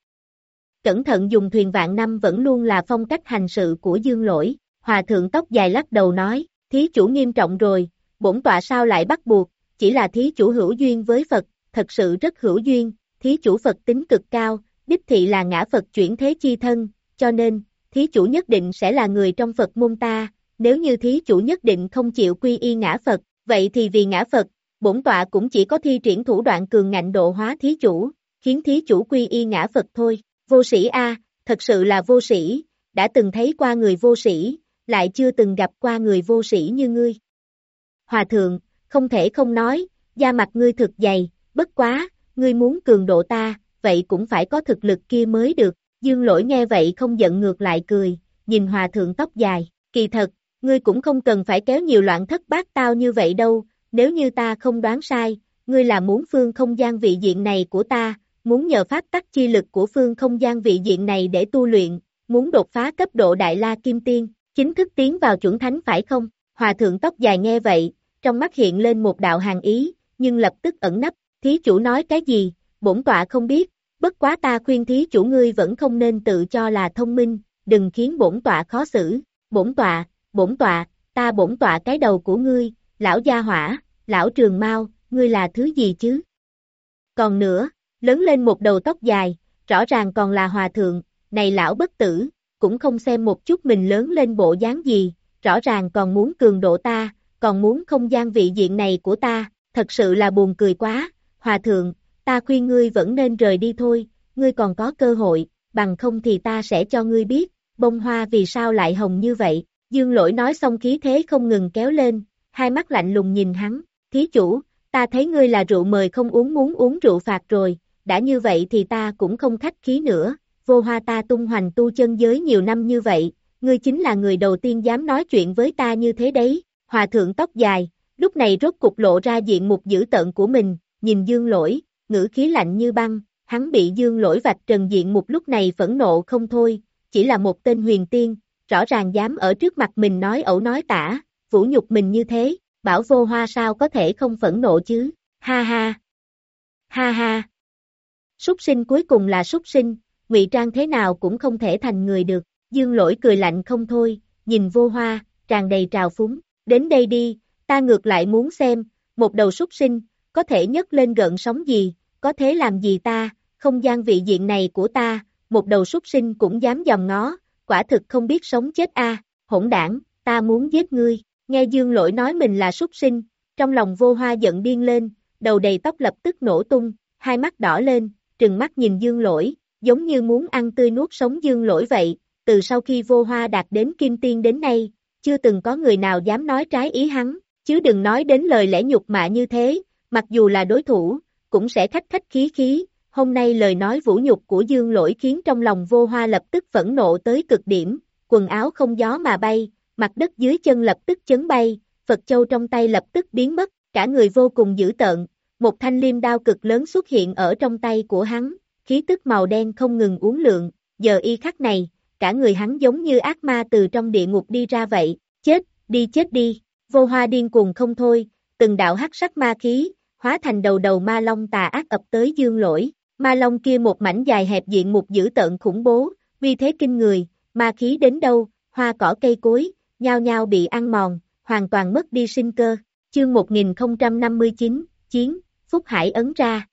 cẩn thận dùng thuyền vạn năm vẫn luôn là phong cách hành sự của dương lỗi. Hòa thượng tóc dài lắc đầu nói, thí chủ nghiêm trọng rồi, bổn tọa sao lại bắt buộc, chỉ là thí chủ hữu duyên với Phật, thật sự rất hữu duyên, thí chủ Phật tính cực cao, đích thị là ngã Phật chuyển thế chi thân, cho nên, thí chủ nhất định sẽ là người trong Phật môn ta, nếu như thí chủ nhất định không chịu quy y ngã Phật, vậy thì vì ngã Phật, bổn tọa cũng chỉ có thi triển thủ đoạn cường ngạnh độ hóa thí chủ, khiến thí chủ quy y ngã Phật thôi. Vô sĩ A, thật sự là vô sĩ, đã từng thấy qua người vô sĩ, lại chưa từng gặp qua người vô sĩ như ngươi. Hòa thượng, không thể không nói, da mặt ngươi thực dày, bất quá, ngươi muốn cường độ ta, vậy cũng phải có thực lực kia mới được. Dương lỗi nghe vậy không giận ngược lại cười, nhìn hòa thượng tóc dài, kỳ thật, ngươi cũng không cần phải kéo nhiều loạn thất bát tao như vậy đâu, nếu như ta không đoán sai, ngươi là muốn phương không gian vị diện này của ta, muốn nhờ pháp tắc chi lực của phương không gian vị diện này để tu luyện, muốn đột phá cấp độ Đại La Kim Tiên, chính thức tiến vào chuẩn thánh phải không? Hòa thượng tóc dài nghe vậy, trong mắt hiện lên một đạo hàng ý, nhưng lập tức ẩn nấp, thí chủ nói cái gì, bổn tọa không biết, bất quá ta khuyên thí chủ ngươi vẫn không nên tự cho là thông minh, đừng khiến bổn tọa khó xử, bổn tọa, bổn tọa, ta bổn tọa cái đầu của ngươi, lão gia hỏa, lão trường mau, ngươi là thứ gì chứ? Còn nữa, lớn lên một đầu tóc dài, rõ ràng còn là hòa thượng, này lão bất tử, cũng không xem một chút mình lớn lên bộ dáng gì, rõ ràng còn muốn cường độ ta, còn muốn không gian vị diện này của ta, thật sự là buồn cười quá, hòa thượng, ta khuyên ngươi vẫn nên rời đi thôi, ngươi còn có cơ hội, bằng không thì ta sẽ cho ngươi biết, bông hoa vì sao lại hồng như vậy, dương lỗi nói xong khí thế không ngừng kéo lên, hai mắt lạnh lùng nhìn hắn, thí chủ, ta thấy ngươi là rượu mời không uống muốn uống rượu phạt rồi, đã như vậy thì ta cũng không khách khí nữa, vô hoa ta tung hoành tu chân giới nhiều năm như vậy, ngươi chính là người đầu tiên dám nói chuyện với ta như thế đấy, hòa thượng tóc dài, lúc này rốt cục lộ ra diện mục dữ tợn của mình, nhìn dương lỗi, ngữ khí lạnh như băng, hắn bị dương lỗi vạch trần diện mục lúc này phẫn nộ không thôi, chỉ là một tên huyền tiên, rõ ràng dám ở trước mặt mình nói ẩu nói tả, vũ nhục mình như thế, bảo vô hoa sao có thể không phẫn nộ chứ, ha ha, ha ha. Súc sinh cuối cùng là súc sinh, ngụy trang thế nào cũng không thể thành người được, dương lỗi cười lạnh không thôi, nhìn vô hoa, tràn đầy trào phúng, đến đây đi, ta ngược lại muốn xem, một đầu súc sinh, có thể nhấc lên gợn sóng gì, có thế làm gì ta, không gian vị diện này của ta, một đầu súc sinh cũng dám dòm ngó, quả thực không biết sống chết a hỗn đảng, ta muốn giết ngươi, nghe dương lỗi nói mình là súc sinh, trong lòng vô hoa giận điên lên, đầu đầy tóc lập tức nổ tung, hai mắt đỏ lên, trừng mắt nhìn dương lỗi, giống như muốn ăn tươi nuốt sống dương lỗi vậy, từ sau khi vô hoa đạt đến kim tiên đến nay, chưa từng có người nào dám nói trái ý hắn, chứ đừng nói đến lời lẽ nhục mạ như thế, mặc dù là đối thủ, cũng sẽ khách khách khí khí, hôm nay lời nói vũ nhục của dương lỗi khiến trong lòng vô hoa lập tức phẫn nộ tới cực điểm, quần áo không gió mà bay, mặt đất dưới chân lập tức chấn bay, Phật Châu trong tay lập tức biến mất, cả người vô cùng dữ tợn, một thanh liêm đao cực lớn xuất hiện ở trong tay của hắn, khí tức màu đen không ngừng uốn lượng, giờ y khắc này, cả người hắn giống như ác ma từ trong địa ngục đi ra vậy, chết, đi chết đi, vô hoa điên cuồng không thôi, từng đạo hắc sắc ma khí, hóa thành đầu đầu ma long tà ác ập tới dương lỗi, ma long kia một mảnh dài hẹp diện một dữ tợn khủng bố, vì thế kinh người, ma khí đến đâu, hoa cỏ cây cối, nhao nhao bị ăn mòn, hoàn toàn mất đi sinh cơ, chương 1059, chiến, Phúc Hải ấn ra.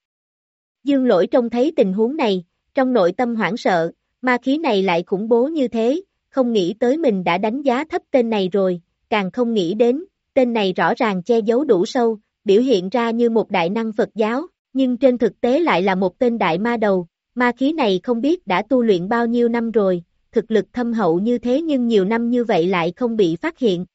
Dương lỗi trông thấy tình huống này, trong nội tâm hoảng sợ, ma khí này lại khủng bố như thế, không nghĩ tới mình đã đánh giá thấp tên này rồi, càng không nghĩ đến, tên này rõ ràng che giấu đủ sâu, biểu hiện ra như một đại năng Phật giáo, nhưng trên thực tế lại là một tên đại ma đầu, ma khí này không biết đã tu luyện bao nhiêu năm rồi, thực lực thâm hậu như thế nhưng nhiều năm như vậy lại không bị phát hiện.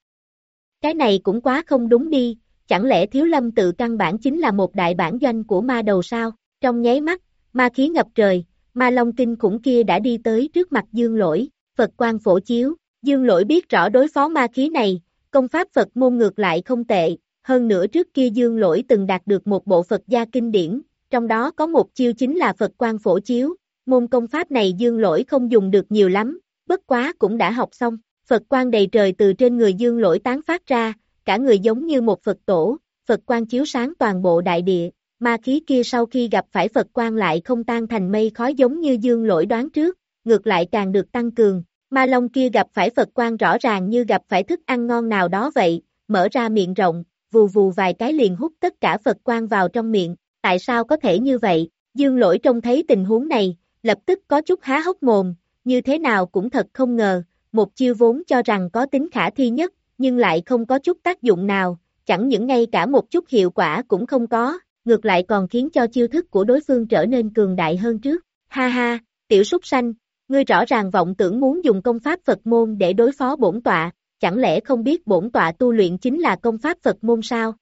Cái này cũng quá không đúng đi, chẳng lẽ thiếu lâm tự căn bản chính là một đại bản doanh của ma đầu sao, trong nháy mắt, ma khí ngập trời, ma long kinh khủng kia đã đi tới trước mặt dương lỗi, Phật quan phổ chiếu, dương lỗi biết rõ đối phó ma khí này, công pháp Phật môn ngược lại không tệ, hơn nữa trước kia dương lỗi từng đạt được một bộ Phật gia kinh điển, trong đó có một chiêu chính là Phật quan phổ chiếu, môn công pháp này dương lỗi không dùng được nhiều lắm, bất quá cũng đã học xong, Phật quan đầy trời từ trên người dương lỗi tán phát ra, cả người giống như một Phật tổ, Phật quan chiếu sáng toàn bộ đại địa, ma khí kia sau khi gặp phải Phật quan lại không tan thành mây khói giống như dương lỗi đoán trước, ngược lại càng được tăng cường, ma long kia gặp phải Phật quan rõ ràng như gặp phải thức ăn ngon nào đó vậy, mở ra miệng rộng, vù vù vài cái liền hút tất cả Phật quan vào trong miệng, tại sao có thể như vậy, dương lỗi trông thấy tình huống này, lập tức có chút há hốc mồm, như thế nào cũng thật không ngờ, một chiêu vốn cho rằng có tính khả thi nhất, nhưng lại không có chút tác dụng nào, chẳng những ngay cả một chút hiệu quả cũng không có, ngược lại còn khiến cho chiêu thức của đối phương trở nên cường đại hơn trước. Ha ha, tiểu súc sanh, ngươi rõ ràng vọng tưởng muốn dùng công pháp Phật môn để đối phó bổn tọa, chẳng lẽ không biết bổn tọa tu luyện chính là công pháp Phật môn sao?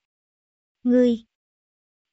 Ngươi!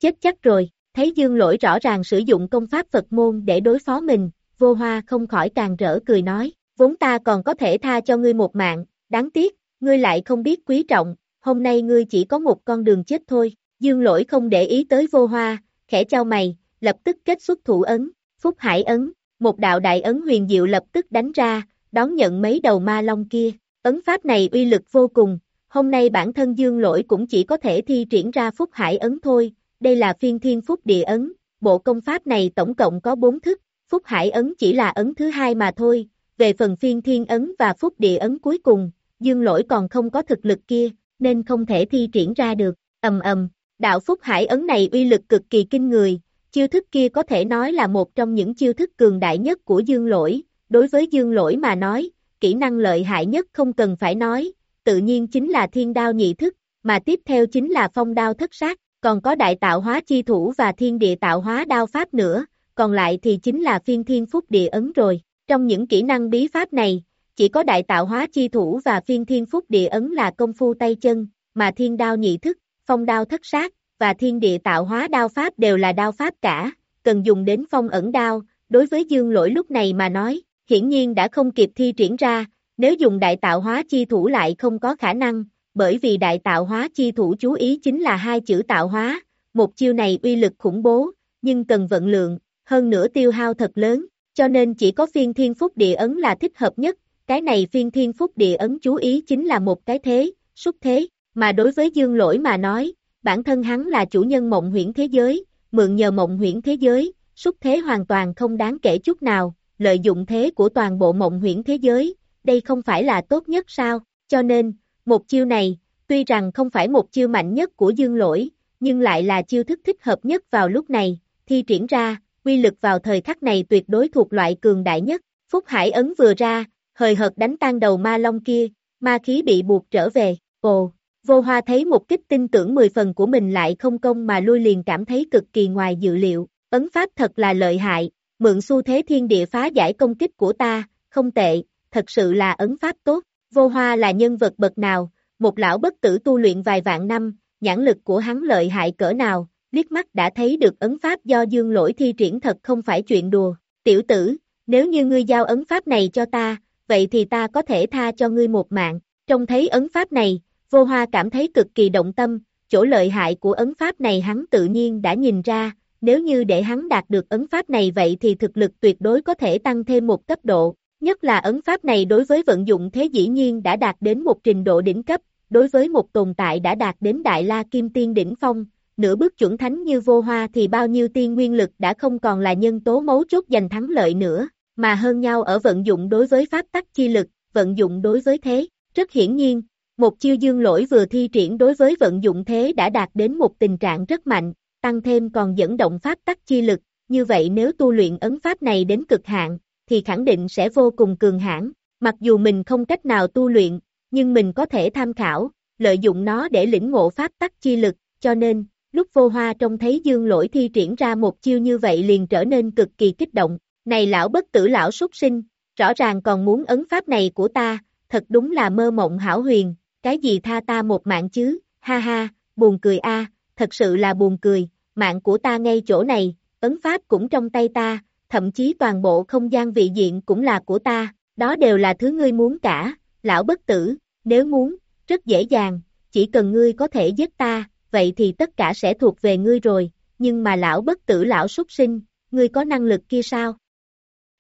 Chết chắc rồi, thấy dương lỗi rõ ràng sử dụng công pháp Phật môn để đối phó mình, vô hoa không khỏi càng rỡ cười nói, vốn ta còn có thể tha cho ngươi một mạng, đáng tiếc, ngươi lại không biết quý trọng, hôm nay ngươi chỉ có một con đường chết thôi, dương lỗi không để ý tới vô hoa, khẽ trao mày, lập tức kết xuất thủ ấn, phúc hải ấn, một đạo đại ấn huyền diệu lập tức đánh ra, đón nhận mấy đầu ma long kia. Ấn pháp này uy lực vô cùng, hôm nay bản thân dương lỗi cũng chỉ có thể thi triển ra phúc hải ấn thôi, đây là phiên thiên phúc địa ấn, bộ công pháp này tổng cộng có 4 thức, phúc hải ấn chỉ là ấn thứ hai mà thôi, về phần phiên thiên ấn và phúc địa ấn cuối cùng, dương lỗi còn không có thực lực kia, nên không thể thi triển ra được, ầm ầm, đạo phúc hải ấn này uy lực cực kỳ kinh người, chiêu thức kia có thể nói là một trong những chiêu thức cường đại nhất của dương lỗi, đối với dương lỗi mà nói, kỹ năng lợi hại nhất không cần phải nói, tự nhiên chính là thiên đao nhị thức, mà tiếp theo chính là phong đao thất sát, còn có đại tạo hóa chi thủ và thiên địa tạo hóa đao pháp nữa, còn lại thì chính là phiên thiên phúc địa ấn rồi. Trong những kỹ năng bí pháp này, chỉ có đại tạo hóa chi thủ và phiên thiên phúc địa ấn là công phu tay chân, mà thiên đao nhị thức, phong đao thất sát, và thiên địa tạo hóa đao pháp đều là đao pháp cả, cần dùng đến phong ẩn đao, đối với dương lỗi lúc này mà nói, hiển nhiên đã không kịp thi triển ra, nếu dùng đại tạo hóa chi thủ lại không có khả năng, bởi vì đại tạo hóa chi thủ chú ý chính là hai chữ tạo hóa, một chiêu này uy lực khủng bố, nhưng cần vận lượng, hơn nữa tiêu hao thật lớn, cho nên chỉ có phiên thiên phúc địa ấn là thích hợp nhất, cái này phiên thiên phúc địa ấn chú ý chính là một cái thế, xúc thế, mà đối với dương lỗi mà nói, bản thân hắn là chủ nhân mộng huyễn thế giới, mượn nhờ mộng huyễn thế giới, xúc thế hoàn toàn không đáng kể chút nào, lợi dụng thế của toàn bộ mộng huyễn thế giới, đây không phải là tốt nhất sao, cho nên, một chiêu này, tuy rằng không phải một chiêu mạnh nhất của dương lỗi, nhưng lại là chiêu thức thích hợp nhất vào lúc này, thi triển ra, quy lực vào thời khắc này tuyệt đối thuộc loại cường đại nhất, Phúc Hải Ấn vừa ra, hời hợt đánh tan đầu ma long kia, ma khí bị buộc trở về, ồ, vô hoa thấy một kích tin tưởng 10 phần của mình lại không công mà lui liền cảm thấy cực kỳ ngoài dự liệu, ấn pháp thật là lợi hại, mượn xu thế thiên địa phá giải công kích của ta, không tệ, thật sự là ấn pháp tốt, vô hoa là nhân vật bậc nào, một lão bất tử tu luyện vài vạn năm, nhãn lực của hắn lợi hại cỡ nào, liếc mắt đã thấy được ấn pháp do dương lỗi thi triển thật không phải chuyện đùa, tiểu tử, nếu như ngươi giao ấn pháp này cho ta, vậy thì ta có thể tha cho ngươi một mạng, trông thấy ấn pháp này, vô hoa cảm thấy cực kỳ động tâm, chỗ lợi hại của ấn pháp này hắn tự nhiên đã nhìn ra, nếu như để hắn đạt được ấn pháp này vậy thì thực lực tuyệt đối có thể tăng thêm một cấp độ, nhất là ấn pháp này đối với vận dụng thế dĩ nhiên đã đạt đến một trình độ đỉnh cấp, đối với một tồn tại đã đạt đến đại la kim tiên đỉnh phong, nửa bước chuẩn thánh như vô hoa thì bao nhiêu tiên nguyên lực đã không còn là nhân tố mấu chốt giành thắng lợi nữa, mà hơn nhau ở vận dụng đối với pháp tắc chi lực, vận dụng đối với thế. Rất hiển nhiên, một chiêu dương lỗi vừa thi triển đối với vận dụng thế đã đạt đến một tình trạng rất mạnh, tăng thêm còn dẫn động pháp tắc chi lực, như vậy nếu tu luyện ấn pháp này đến cực hạn, thì khẳng định sẽ vô cùng cường hãn. Mặc dù mình không cách nào tu luyện, nhưng mình có thể tham khảo, lợi dụng nó để lĩnh ngộ pháp tắc chi lực, cho nên, lúc vô hoa trông thấy dương lỗi thi triển ra một chiêu như vậy liền trở nên cực kỳ kích động. Này lão bất tử lão súc sinh, rõ ràng còn muốn ấn pháp này của ta, thật đúng là mơ mộng hảo huyền, cái gì tha ta một mạng chứ, ha ha, buồn cười a, thật sự là buồn cười, mạng của ta ngay chỗ này, ấn pháp cũng trong tay ta, thậm chí toàn bộ không gian vị diện cũng là của ta, đó đều là thứ ngươi muốn cả, lão bất tử, nếu muốn, rất dễ dàng, chỉ cần ngươi có thể giết ta, vậy thì tất cả sẽ thuộc về ngươi rồi, nhưng mà lão bất tử lão súc sinh, ngươi có năng lực kia sao?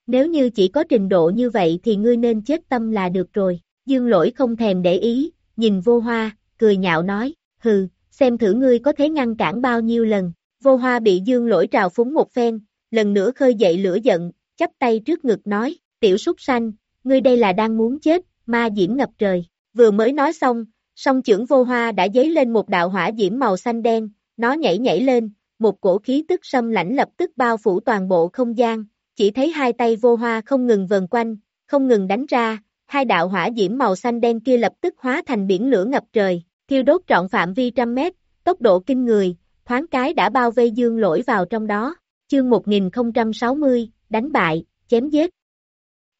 Nếu như chỉ có trình độ như vậy thì ngươi nên chết tâm là được rồi, dương lỗi không thèm để ý, nhìn vô hoa, cười nhạo nói, hừ, xem thử ngươi có thể ngăn cản bao nhiêu lần, vô hoa bị dương lỗi trào phúng một phen, lần nữa khơi dậy lửa giận, chắp tay trước ngực nói, tiểu súc sanh, ngươi đây là đang muốn chết, ma diễm ngập trời, vừa mới nói xong, song trưởng vô hoa đã dấy lên một đạo hỏa diễm màu xanh đen, nó nhảy nhảy lên, một cổ khí tức xâm lãnh lập tức bao phủ toàn bộ không gian, chỉ thấy hai tay vô hoa không ngừng vần quanh, không ngừng đánh ra, hai đạo hỏa diễm màu xanh đen kia lập tức hóa thành biển lửa ngập trời, thiêu đốt trọn phạm vi trăm mét, tốc độ kinh người, thoáng cái đã bao vây dương lỗi vào trong đó, chương 1060, đánh bại, chém giết.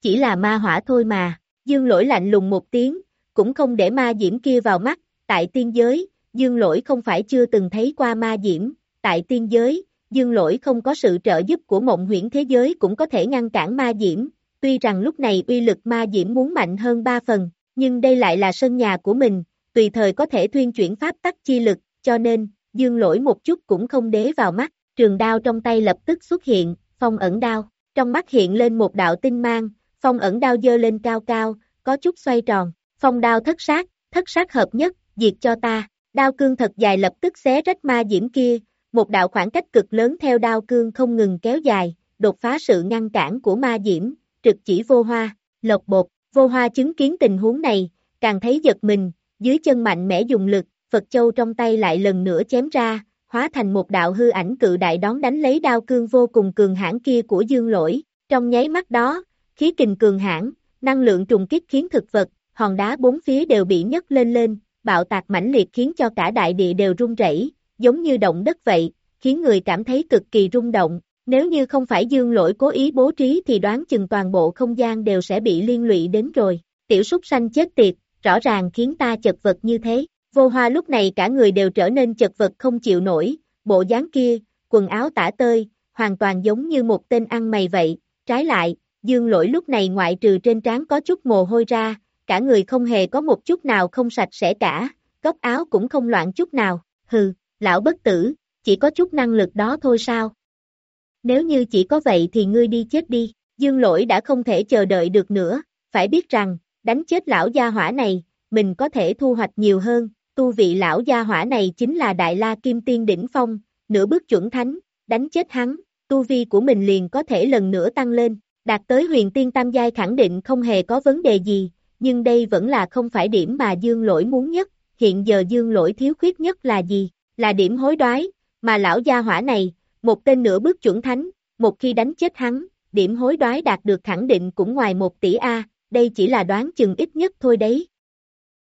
Chỉ là ma hỏa thôi mà, dương lỗi lạnh lùng một tiếng, cũng không để ma diễm kia vào mắt, tại tiên giới, dương lỗi không phải chưa từng thấy qua ma diễm, tại tiên giới, dương lỗi không có sự trợ giúp của mộng huyễn thế giới cũng có thể ngăn cản ma diễm, tuy rằng lúc này uy lực ma diễm muốn mạnh hơn 3 phần, nhưng đây lại là sân nhà của mình, tùy thời có thể thuyên chuyển pháp tắc chi lực, cho nên, dương lỗi một chút cũng không đế vào mắt, trường đao trong tay lập tức xuất hiện, phong ẩn đao, trong mắt hiện lên một đạo tinh mang, phong ẩn đao dơ lên cao cao, có chút xoay tròn, phong đao thất sát, thất sát hợp nhất, diệt cho ta, đao cương thật dài lập tức xé rách ma diễm kia, một đạo khoảng cách cực lớn theo đao cương không ngừng kéo dài, đột phá sự ngăn cản của ma diễm, trực chỉ vô hoa, lộc bột, vô hoa chứng kiến tình huống này, càng thấy giật mình, dưới chân mạnh mẽ dùng lực, Phật Châu trong tay lại lần nữa chém ra, hóa thành một đạo hư ảnh cự đại đón đánh lấy đao cương vô cùng cường hãn kia của dương lỗi, trong nháy mắt đó, khí kình cường hãn, năng lượng trùng kích khiến thực vật, hòn đá bốn phía đều bị nhấc lên lên, bạo tạc mãnh liệt khiến cho cả đại địa đều rung rẩy, giống như động đất vậy, khiến người cảm thấy cực kỳ rung động. Nếu như không phải dương lỗi cố ý bố trí thì đoán chừng toàn bộ không gian đều sẽ bị liên lụy đến rồi. Tiểu súc sanh chết tiệt, rõ ràng khiến ta chật vật như thế. Vô hoa lúc này cả người đều trở nên chật vật không chịu nổi, bộ dáng kia, quần áo tả tơi, hoàn toàn giống như một tên ăn mày vậy. Trái lại, dương lỗi lúc này ngoại trừ trên trán có chút mồ hôi ra, cả người không hề có một chút nào không sạch sẽ cả, góc áo cũng không loạn chút nào, hừ, lão bất tử, chỉ có chút năng lực đó thôi sao? Nếu như chỉ có vậy thì ngươi đi chết đi, dương lỗi đã không thể chờ đợi được nữa, phải biết rằng, đánh chết lão gia hỏa này, mình có thể thu hoạch nhiều hơn, tu vị lão gia hỏa này chính là Đại La Kim Tiên Đỉnh Phong, nửa bước chuẩn thánh, đánh chết hắn, tu vi của mình liền có thể lần nữa tăng lên, đạt tới huyền tiên tam giai khẳng định không hề có vấn đề gì, nhưng đây vẫn là không phải điểm mà dương lỗi muốn nhất, hiện giờ dương lỗi thiếu khuyết nhất là gì, là điểm hối đoái, mà lão gia hỏa này, một tên nửa bước chuẩn thánh, một khi đánh chết hắn, điểm hối đoái đạt được khẳng định cũng ngoài một tỷ A, đây chỉ là đoán chừng ít nhất thôi đấy.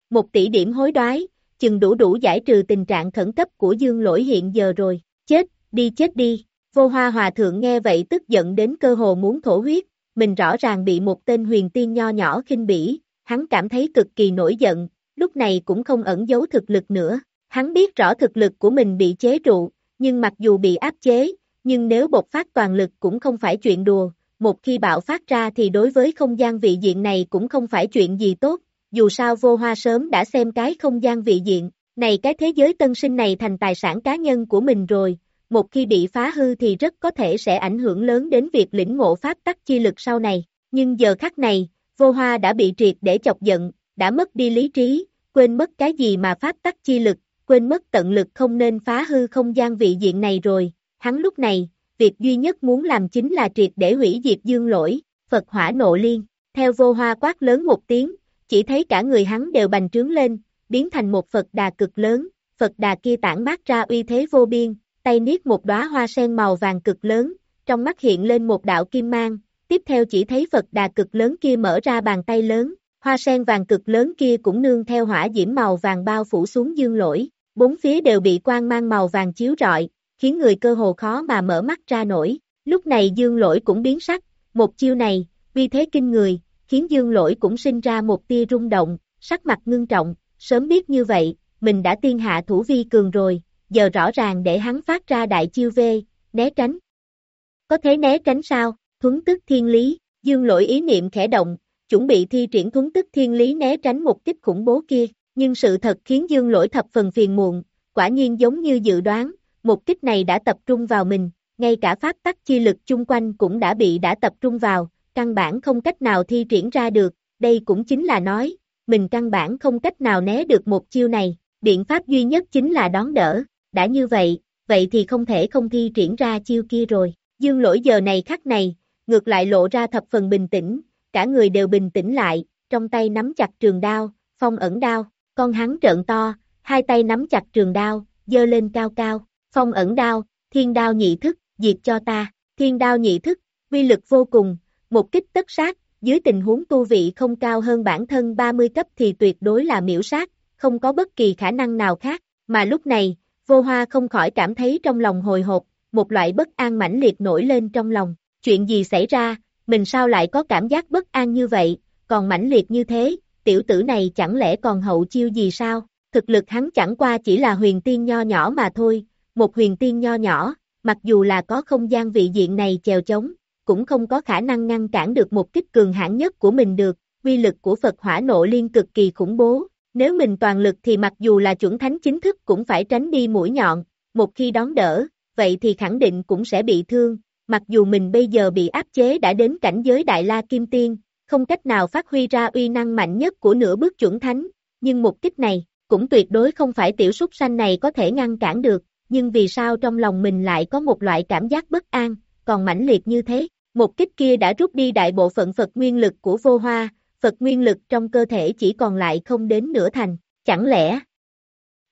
Một tỷ điểm hối đoái, chừng đủ đủ giải trừ tình trạng khẩn cấp của dương lỗi hiện giờ rồi, chết, đi chết đi, vô hoa hòa thượng nghe vậy tức giận đến cơ hồ muốn thổ huyết, mình rõ ràng bị một tên huyền tiên nho nhỏ khinh bỉ, hắn cảm thấy cực kỳ nổi giận, lúc này cũng không ẩn giấu thực lực nữa, hắn biết rõ thực lực của mình bị chế trụ, nhưng mặc dù bị áp chế, nhưng nếu bộc phát toàn lực cũng không phải chuyện đùa, một khi bạo phát ra thì đối với không gian vị diện này cũng không phải chuyện gì tốt, dù sao vô hoa sớm đã xem cái không gian vị diện, này cái thế giới tân sinh này thành tài sản cá nhân của mình rồi, một khi bị phá hư thì rất có thể sẽ ảnh hưởng lớn đến việc lĩnh ngộ pháp tắc chi lực sau này, nhưng giờ khắc này, vô hoa đã bị triệt để chọc giận, đã mất đi lý trí, quên mất cái gì mà pháp tắc chi lực, quên mất tận lực không nên phá hư không gian vị diện này rồi, hắn lúc này, việc duy nhất muốn làm chính là triệt để hủy diệt dương lỗi, Phật hỏa nộ liên, theo vô hoa quát lớn một tiếng, chỉ thấy cả người hắn đều bành trướng lên, biến thành một Phật đà cực lớn, Phật đà kia tản mát ra uy thế vô biên, tay niết một đóa hoa sen màu vàng cực lớn, trong mắt hiện lên một đạo kim mang, tiếp theo chỉ thấy Phật đà cực lớn kia mở ra bàn tay lớn, hoa sen vàng cực lớn kia cũng nương theo hỏa diễm màu vàng bao phủ xuống dương lỗi, bốn phía đều bị quang mang màu vàng chiếu rọi, khiến người cơ hồ khó mà mở mắt ra nổi, lúc này dương lỗi cũng biến sắc, một chiêu này, vì thế kinh người, khiến dương lỗi cũng sinh ra một tia rung động, sắc mặt ngưng trọng, sớm biết như vậy, mình đã tiên hạ thủ vi cường rồi, giờ rõ ràng để hắn phát ra đại chiêu vê, né tránh. Có thể né tránh sao, thuấn tức thiên lý, dương lỗi ý niệm khẽ động, chuẩn bị thi triển thuấn tức thiên lý né tránh một kích khủng bố kia, nhưng sự thật khiến dương lỗi thập phần phiền muộn, quả nhiên giống như dự đoán, một kích này đã tập trung vào mình, ngay cả pháp tắc chi lực chung quanh cũng đã bị đã tập trung vào, căn bản không cách nào thi triển ra được, đây cũng chính là nói, mình căn bản không cách nào né được một chiêu này, biện pháp duy nhất chính là đón đỡ, đã như vậy, vậy thì không thể không thi triển ra chiêu kia rồi, dương lỗi giờ này khắc này, ngược lại lộ ra thập phần bình tĩnh, cả người đều bình tĩnh lại, trong tay nắm chặt trường đao, phong ẩn đao, con hắn trợn to, hai tay nắm chặt trường đao, dơ lên cao cao, phong ẩn đao, thiên đao nhị thức, diệt cho ta, thiên đao nhị thức, uy lực vô cùng, một kích tất sát, dưới tình huống tu vị không cao hơn bản thân 30 cấp thì tuyệt đối là miễu sát, không có bất kỳ khả năng nào khác, mà lúc này, vô hoa không khỏi cảm thấy trong lòng hồi hộp, một loại bất an mãnh liệt nổi lên trong lòng, chuyện gì xảy ra, mình sao lại có cảm giác bất an như vậy, còn mãnh liệt như thế, tiểu tử này chẳng lẽ còn hậu chiêu gì sao, thực lực hắn chẳng qua chỉ là huyền tiên nho nhỏ mà thôi, một huyền tiên nho nhỏ, mặc dù là có không gian vị diện này chèo chống, cũng không có khả năng ngăn cản được một kích cường hãn nhất của mình được, quy lực của Phật hỏa nộ liên cực kỳ khủng bố, nếu mình toàn lực thì mặc dù là chuẩn thánh chính thức cũng phải tránh đi mũi nhọn, một khi đón đỡ, vậy thì khẳng định cũng sẽ bị thương, mặc dù mình bây giờ bị áp chế đã đến cảnh giới Đại La Kim Tiên, không cách nào phát huy ra uy năng mạnh nhất của nửa bước chuẩn thánh, nhưng một kích này, cũng tuyệt đối không phải tiểu súc sanh này có thể ngăn cản được, nhưng vì sao trong lòng mình lại có một loại cảm giác bất an, còn mãnh liệt như thế, một kích kia đã rút đi đại bộ phận Phật nguyên lực của vô hoa, Phật nguyên lực trong cơ thể chỉ còn lại không đến nửa thành, chẳng lẽ,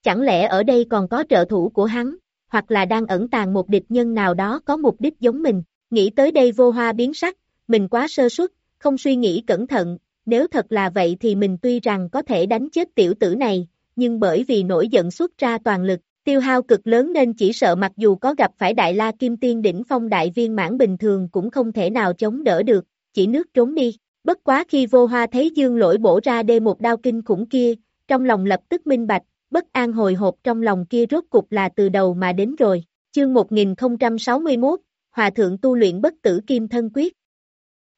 chẳng lẽ ở đây còn có trợ thủ của hắn, hoặc là đang ẩn tàng một địch nhân nào đó có mục đích giống mình, nghĩ tới đây vô hoa biến sắc, mình quá sơ suất, không suy nghĩ cẩn thận, nếu thật là vậy thì mình tuy rằng có thể đánh chết tiểu tử này, nhưng bởi vì nổi giận xuất ra toàn lực, tiêu hao cực lớn nên chỉ sợ mặc dù có gặp phải đại la kim tiên đỉnh phong đại viên mãn bình thường cũng không thể nào chống đỡ được, chỉ nước trốn đi. Bất quá khi vô hoa thấy dương lỗi bổ ra đê một đao kinh khủng kia, trong lòng lập tức minh bạch, bất an hồi hộp trong lòng kia rốt cục là từ đầu mà đến rồi. Chương 1061, Hòa thượng tu luyện bất tử kim thân quyết.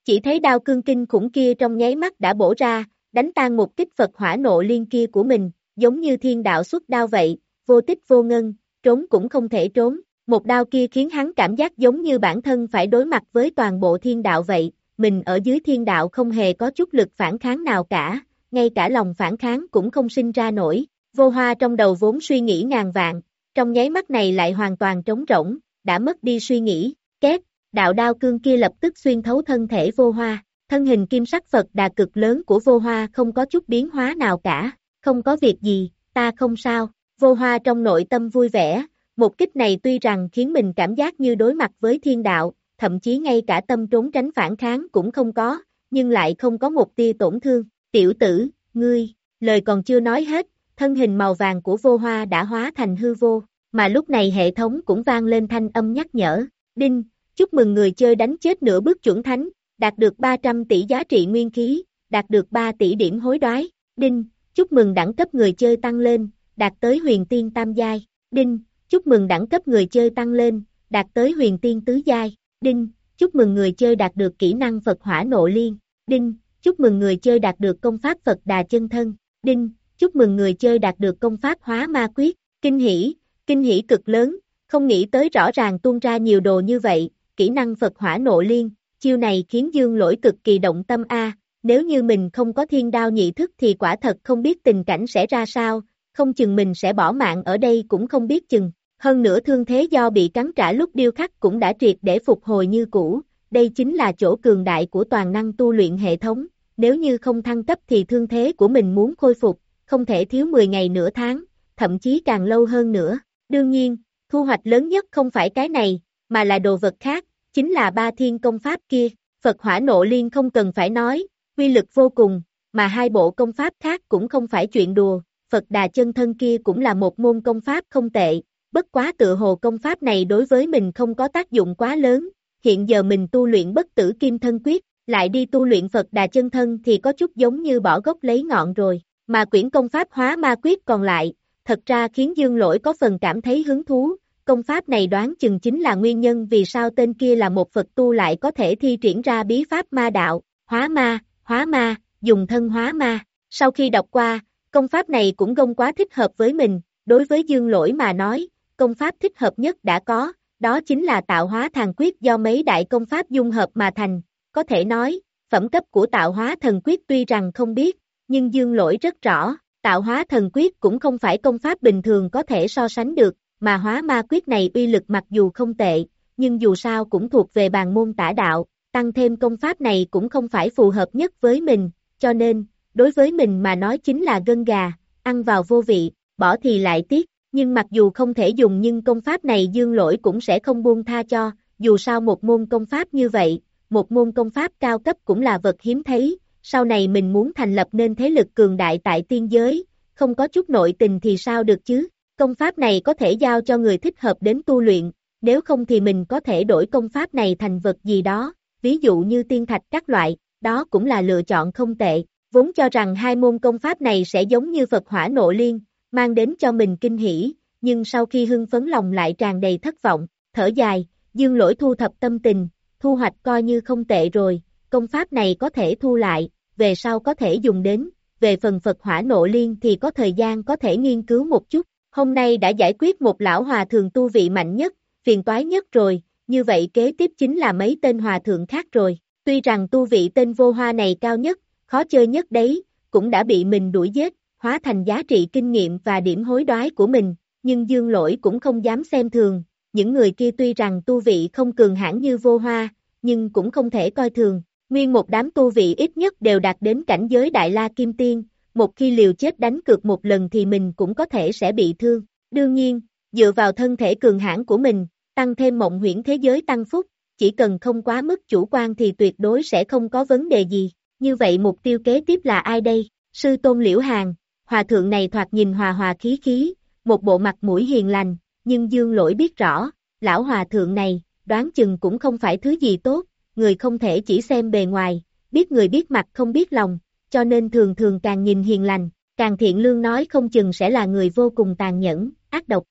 Chỉ thấy đao cương kinh khủng kia trong nháy mắt đã bổ ra, đánh tan một kích Phật hỏa nộ liên kia của mình, giống như thiên đạo xuất đao vậy, vô tích vô ngân, trốn cũng không thể trốn. Một đao kia khiến hắn cảm giác giống như bản thân phải đối mặt với toàn bộ thiên đạo vậy, mình ở dưới thiên đạo không hề có chút lực phản kháng nào cả, ngay cả lòng phản kháng cũng không sinh ra nổi. Vô hoa trong đầu vốn suy nghĩ ngàn vạn, trong nháy mắt này lại hoàn toàn trống rỗng, đã mất đi suy nghĩ, két, đạo đao cương kia lập tức xuyên thấu thân thể vô hoa, thân hình kim sắc Phật đà cực lớn của vô hoa không có chút biến hóa nào cả, không có việc gì, ta không sao, vô hoa trong nội tâm vui vẻ, một kích này tuy rằng khiến mình cảm giác như đối mặt với thiên đạo, thậm chí ngay cả tâm trốn tránh phản kháng cũng không có, nhưng lại không có một tia tổn thương, tiểu tử, ngươi, lời còn chưa nói hết, thân hình màu vàng của vô hoa đã hóa thành hư vô, mà lúc này hệ thống cũng vang lên thanh âm nhắc nhở, đinh, chúc mừng người chơi đánh chết nửa bước chuẩn thánh, đạt được 300 tỷ giá trị nguyên khí, đạt được 3 tỷ điểm hối đoái, đinh, chúc mừng đẳng cấp người chơi tăng lên, đạt tới huyền tiên tam giai, đinh, chúc mừng đẳng cấp người chơi tăng lên, đạt tới huyền tiên tứ giai, đinh, chúc mừng người chơi đạt được kỹ năng Phật hỏa nộ liên, đinh, chúc mừng người chơi đạt được công pháp Phật đà chân thân, đinh, chúc mừng người chơi đạt được công pháp hóa ma quyết, kinh hỷ, kinh hỷ cực lớn, không nghĩ tới rõ ràng tuôn ra nhiều đồ như vậy, kỹ năng Phật hỏa nộ liên, chiêu này khiến dương lỗi cực kỳ động tâm A, nếu như mình không có thiên đao nhị thức thì quả thật không biết tình cảnh sẽ ra sao, không chừng mình sẽ bỏ mạng ở đây cũng không biết chừng. Hơn nữa thương thế do bị cắn trả lúc điêu khắc cũng đã triệt để phục hồi như cũ, đây chính là chỗ cường đại của toàn năng tu luyện hệ thống, nếu như không thăng cấp thì thương thế của mình muốn khôi phục, không thể thiếu 10 ngày nửa tháng, thậm chí càng lâu hơn nữa. Đương nhiên, thu hoạch lớn nhất không phải cái này, mà là đồ vật khác, chính là ba thiên công pháp kia, Phật hỏa nộ liên không cần phải nói, quy lực vô cùng, mà hai bộ công pháp khác cũng không phải chuyện đùa, Phật đà chân thân kia cũng là một môn công pháp không tệ, bất quá tự hồ công pháp này đối với mình không có tác dụng quá lớn, hiện giờ mình tu luyện bất tử kim thân quyết, lại đi tu luyện Phật đà chân thân thì có chút giống như bỏ gốc lấy ngọn rồi, mà quyển công pháp hóa ma quyết còn lại, thật ra khiến dương lỗi có phần cảm thấy hứng thú, công pháp này đoán chừng chính là nguyên nhân vì sao tên kia là một Phật tu lại có thể thi triển ra bí pháp ma đạo, hóa ma, hóa ma, dùng thân hóa ma. Sau khi đọc qua, công pháp này cũng gông quá thích hợp với mình, đối với dương lỗi mà nói, công pháp thích hợp nhất đã có, đó chính là tạo hóa thần quyết do mấy đại công pháp dung hợp mà thành, có thể nói, phẩm cấp của tạo hóa thần quyết tuy rằng không biết, nhưng dương lỗi rất rõ, tạo hóa thần quyết cũng không phải công pháp bình thường có thể so sánh được, mà hóa ma quyết này uy lực mặc dù không tệ, nhưng dù sao cũng thuộc về bàn môn tả đạo, tăng thêm công pháp này cũng không phải phù hợp nhất với mình, cho nên, đối với mình mà nói chính là gân gà, ăn vào vô vị, bỏ thì lại tiếc, nhưng mặc dù không thể dùng nhưng công pháp này dương lỗi cũng sẽ không buông tha cho, dù sao một môn công pháp như vậy, một môn công pháp cao cấp cũng là vật hiếm thấy, sau này mình muốn thành lập nên thế lực cường đại tại tiên giới, không có chút nội tình thì sao được chứ, công pháp này có thể giao cho người thích hợp đến tu luyện, nếu không thì mình có thể đổi công pháp này thành vật gì đó, ví dụ như tiên thạch các loại, đó cũng là lựa chọn không tệ, vốn cho rằng hai môn công pháp này sẽ giống như Phật hỏa nộ liên, mang đến cho mình kinh hỉ, nhưng sau khi hưng phấn lòng lại tràn đầy thất vọng, thở dài, dương lỗi thu thập tâm tình, thu hoạch coi như không tệ rồi, công pháp này có thể thu lại, về sau có thể dùng đến, về phần Phật hỏa nộ liên thì có thời gian có thể nghiên cứu một chút, hôm nay đã giải quyết một lão hòa thường tu vị mạnh nhất, phiền toái nhất rồi, như vậy kế tiếp chính là mấy tên hòa thượng khác rồi. Tuy rằng tu vị tên vô hoa này cao nhất, khó chơi nhất đấy, cũng đã bị mình đuổi giết, hóa thành giá trị kinh nghiệm và điểm hối đoái của mình, nhưng dương lỗi cũng không dám xem thường, những người kia tuy rằng tu vị không cường hãn như vô hoa, nhưng cũng không thể coi thường, nguyên một đám tu vị ít nhất đều đạt đến cảnh giới đại la kim tiên, một khi liều chết đánh cược một lần thì mình cũng có thể sẽ bị thương, đương nhiên, dựa vào thân thể cường hãn của mình, tăng thêm mộng huyễn thế giới tăng phúc, chỉ cần không quá mức chủ quan thì tuyệt đối sẽ không có vấn đề gì, như vậy mục tiêu kế tiếp là ai đây? Sư Tôn Liễu Hàng, hòa thượng này thoạt nhìn hòa hòa khí khí, một bộ mặt mũi hiền lành, nhưng dương lỗi biết rõ, lão hòa thượng này, đoán chừng cũng không phải thứ gì tốt, người không thể chỉ xem bề ngoài, biết người biết mặt không biết lòng, cho nên thường thường càng nhìn hiền lành, càng thiện lương nói không chừng sẽ là người vô cùng tàn nhẫn, ác độc.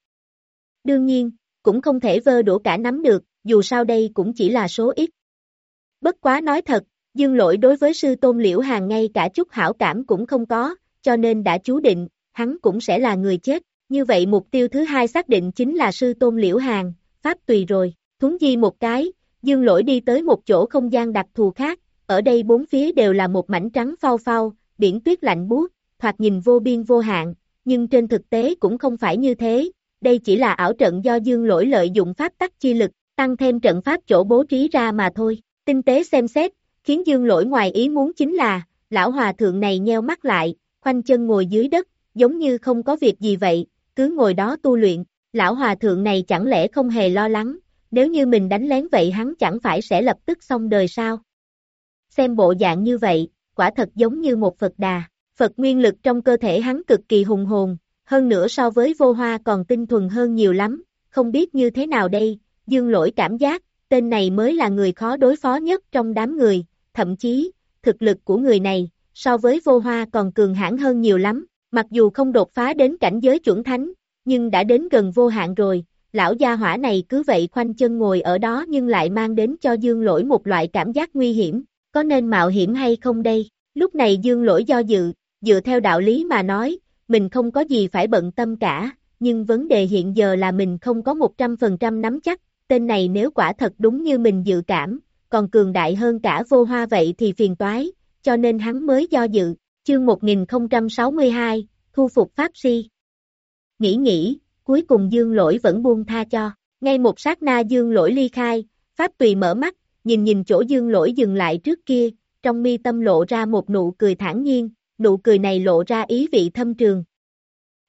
Đương nhiên, cũng không thể vơ đổ cả nắm được, dù sao đây cũng chỉ là số ít. Bất quá nói thật, dương lỗi đối với sư tôn liễu hàng ngay cả chút hảo cảm cũng không có, cho nên đã chú định, hắn cũng sẽ là người chết. Như vậy mục tiêu thứ hai xác định chính là sư tôn liễu hàng, pháp tùy rồi, thúng di một cái, dương lỗi đi tới một chỗ không gian đặc thù khác, ở đây bốn phía đều là một mảnh trắng phao phao, biển tuyết lạnh buốt, thoạt nhìn vô biên vô hạn, nhưng trên thực tế cũng không phải như thế, đây chỉ là ảo trận do dương lỗi lợi dụng pháp tắc chi lực, tăng thêm trận pháp chỗ bố trí ra mà thôi. Tinh tế xem xét, khiến dương lỗi ngoài ý muốn chính là, lão hòa thượng này nheo mắt lại, khoanh chân ngồi dưới đất, giống như không có việc gì vậy, cứ ngồi đó tu luyện, lão hòa thượng này chẳng lẽ không hề lo lắng, nếu như mình đánh lén vậy hắn chẳng phải sẽ lập tức xong đời sao? Xem bộ dạng như vậy, quả thật giống như một Phật đà, Phật nguyên lực trong cơ thể hắn cực kỳ hùng hồn, hơn nữa so với vô hoa còn tinh thuần hơn nhiều lắm, không biết như thế nào đây, dương lỗi cảm giác, tên này mới là người khó đối phó nhất trong đám người, thậm chí, thực lực của người này, so với vô hoa còn cường hãn hơn nhiều lắm, mặc dù không đột phá đến cảnh giới chuẩn thánh, nhưng đã đến gần vô hạn rồi, lão gia hỏa này cứ vậy khoanh chân ngồi ở đó nhưng lại mang đến cho dương lỗi một loại cảm giác nguy hiểm, có nên mạo hiểm hay không đây, lúc này dương lỗi do dự, dựa theo đạo lý mà nói, mình không có gì phải bận tâm cả, nhưng vấn đề hiện giờ là mình không có 100% nắm chắc, tên này nếu quả thật đúng như mình dự cảm, còn cường đại hơn cả vô hoa vậy thì phiền toái, cho nên hắn mới do dự, chương 1062, thu phục Pháp Si. Nghĩ nghĩ, cuối cùng dương lỗi vẫn buông tha cho, ngay một sát na dương lỗi ly khai, Pháp tùy mở mắt, nhìn nhìn chỗ dương lỗi dừng lại trước kia, trong mi tâm lộ ra một nụ cười thản nhiên, nụ cười này lộ ra ý vị thâm trường.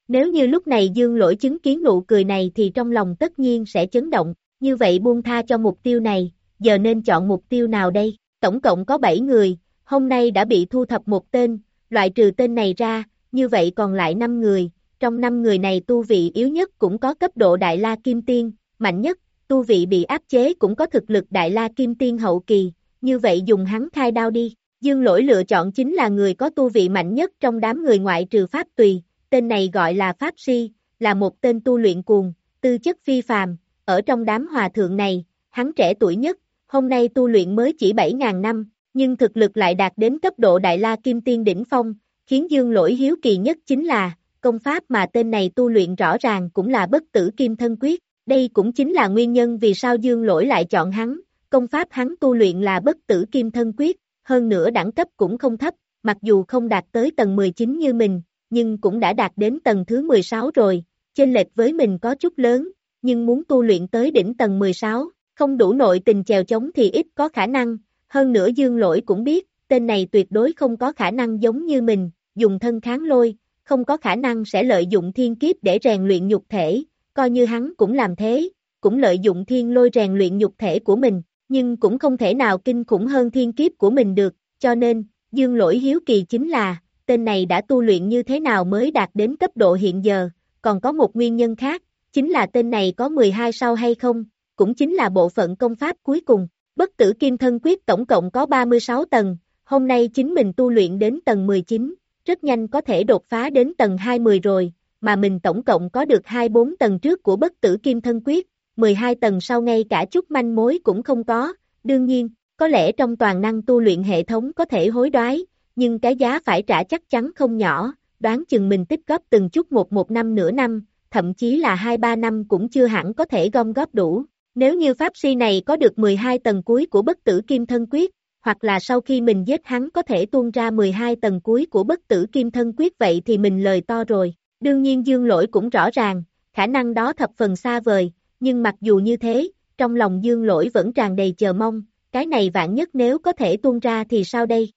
Nếu như lúc này dương lỗi chứng kiến nụ cười này thì trong lòng tất nhiên sẽ chấn động, như vậy buông tha cho mục tiêu này, giờ nên chọn mục tiêu nào đây? Tổng cộng có 7 người, hôm nay đã bị thu thập một tên, loại trừ tên này ra, như vậy còn lại 5 người, trong 5 người này tu vị yếu nhất cũng có cấp độ Đại La Kim Tiên, mạnh nhất, tu vị bị áp chế cũng có thực lực Đại La Kim Tiên hậu kỳ, như vậy dùng hắn khai đao đi. Dương lỗi lựa chọn chính là người có tu vị mạnh nhất trong đám người ngoại trừ Pháp Tùy, tên này gọi là Pháp Si, là một tên tu luyện cuồng, tư chất phi phàm, ở trong đám hòa thượng này, hắn trẻ tuổi nhất, hôm nay tu luyện mới chỉ 7.000 năm, nhưng thực lực lại đạt đến cấp độ Đại La Kim Tiên đỉnh phong, khiến Dương lỗi hiếu kỳ nhất chính là, công pháp mà tên này tu luyện rõ ràng cũng là bất tử kim thân quyết, đây cũng chính là nguyên nhân vì sao Dương lỗi lại chọn hắn, công pháp hắn tu luyện là bất tử kim thân quyết, hơn nữa đẳng cấp cũng không thấp, mặc dù không đạt tới tầng 19 như mình, nhưng cũng đã đạt đến tầng thứ 16 rồi, chênh lệch với mình có chút lớn, nhưng muốn tu luyện tới đỉnh tầng 16, không đủ nội tình chèo chống thì ít có khả năng, hơn nữa dương lỗi cũng biết, tên này tuyệt đối không có khả năng giống như mình, dùng thân kháng lôi, không có khả năng sẽ lợi dụng thiên kiếp để rèn luyện nhục thể, coi như hắn cũng làm thế, cũng lợi dụng thiên lôi rèn luyện nhục thể của mình, nhưng cũng không thể nào kinh khủng hơn thiên kiếp của mình được, cho nên, dương lỗi hiếu kỳ chính là, tên này đã tu luyện như thế nào mới đạt đến cấp độ hiện giờ, còn có một nguyên nhân khác, chính là tên này có 12 sao hay không, cũng chính là bộ phận công pháp cuối cùng. Bất tử kim thân quyết tổng cộng có 36 tầng, hôm nay chính mình tu luyện đến tầng 19, rất nhanh có thể đột phá đến tầng 20 rồi, mà mình tổng cộng có được 24 tầng trước của bất tử kim thân quyết, 12 tầng sau ngay cả chút manh mối cũng không có, đương nhiên, có lẽ trong toàn năng tu luyện hệ thống có thể hối đoái, nhưng cái giá phải trả chắc chắn không nhỏ, đoán chừng mình tích góp từng chút một một năm nửa năm, thậm chí là 2-3 năm cũng chưa hẳn có thể gom góp đủ. Nếu như pháp si này có được 12 tầng cuối của bất tử kim thân quyết, hoặc là sau khi mình giết hắn có thể tuôn ra 12 tầng cuối của bất tử kim thân quyết vậy thì mình lời to rồi. Đương nhiên dương lỗi cũng rõ ràng, khả năng đó thập phần xa vời, nhưng mặc dù như thế, trong lòng dương lỗi vẫn tràn đầy chờ mong, cái này vạn nhất nếu có thể tuôn ra thì sao đây?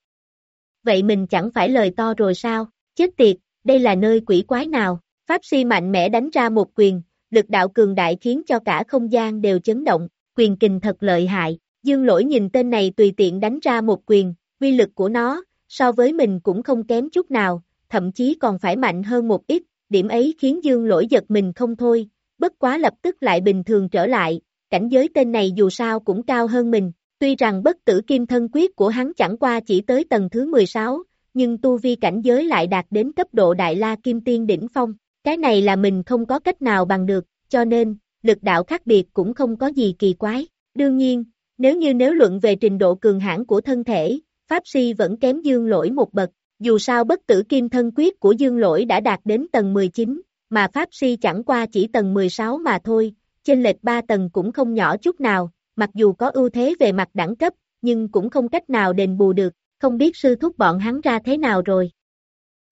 Vậy mình chẳng phải lời to rồi sao? Chết tiệt, đây là nơi quỷ quái nào? Pháp si mạnh mẽ đánh ra một quyền, lực đạo cường đại khiến cho cả không gian đều chấn động, quyền kình thật lợi hại. Dương lỗi nhìn tên này tùy tiện đánh ra một quyền, uy lực của nó, so với mình cũng không kém chút nào, thậm chí còn phải mạnh hơn một ít, điểm ấy khiến dương lỗi giật mình không thôi, bất quá lập tức lại bình thường trở lại, cảnh giới tên này dù sao cũng cao hơn mình, tuy rằng bất tử kim thân quyết của hắn chẳng qua chỉ tới tầng thứ 16, nhưng tu vi cảnh giới lại đạt đến cấp độ đại la kim tiên đỉnh phong, cái này là mình không có cách nào bằng được, cho nên, lực đạo khác biệt cũng không có gì kỳ quái, đương nhiên, nếu như nếu luận về trình độ cường hãn của thân thể, Pháp Si vẫn kém dương lỗi một bậc, dù sao bất tử kim thân quyết của dương lỗi đã đạt đến tầng 19, mà Pháp Si chẳng qua chỉ tầng 16 mà thôi, chênh lệch 3 tầng cũng không nhỏ chút nào, mặc dù có ưu thế về mặt đẳng cấp, nhưng cũng không cách nào đền bù được, không biết sư thúc bọn hắn ra thế nào rồi.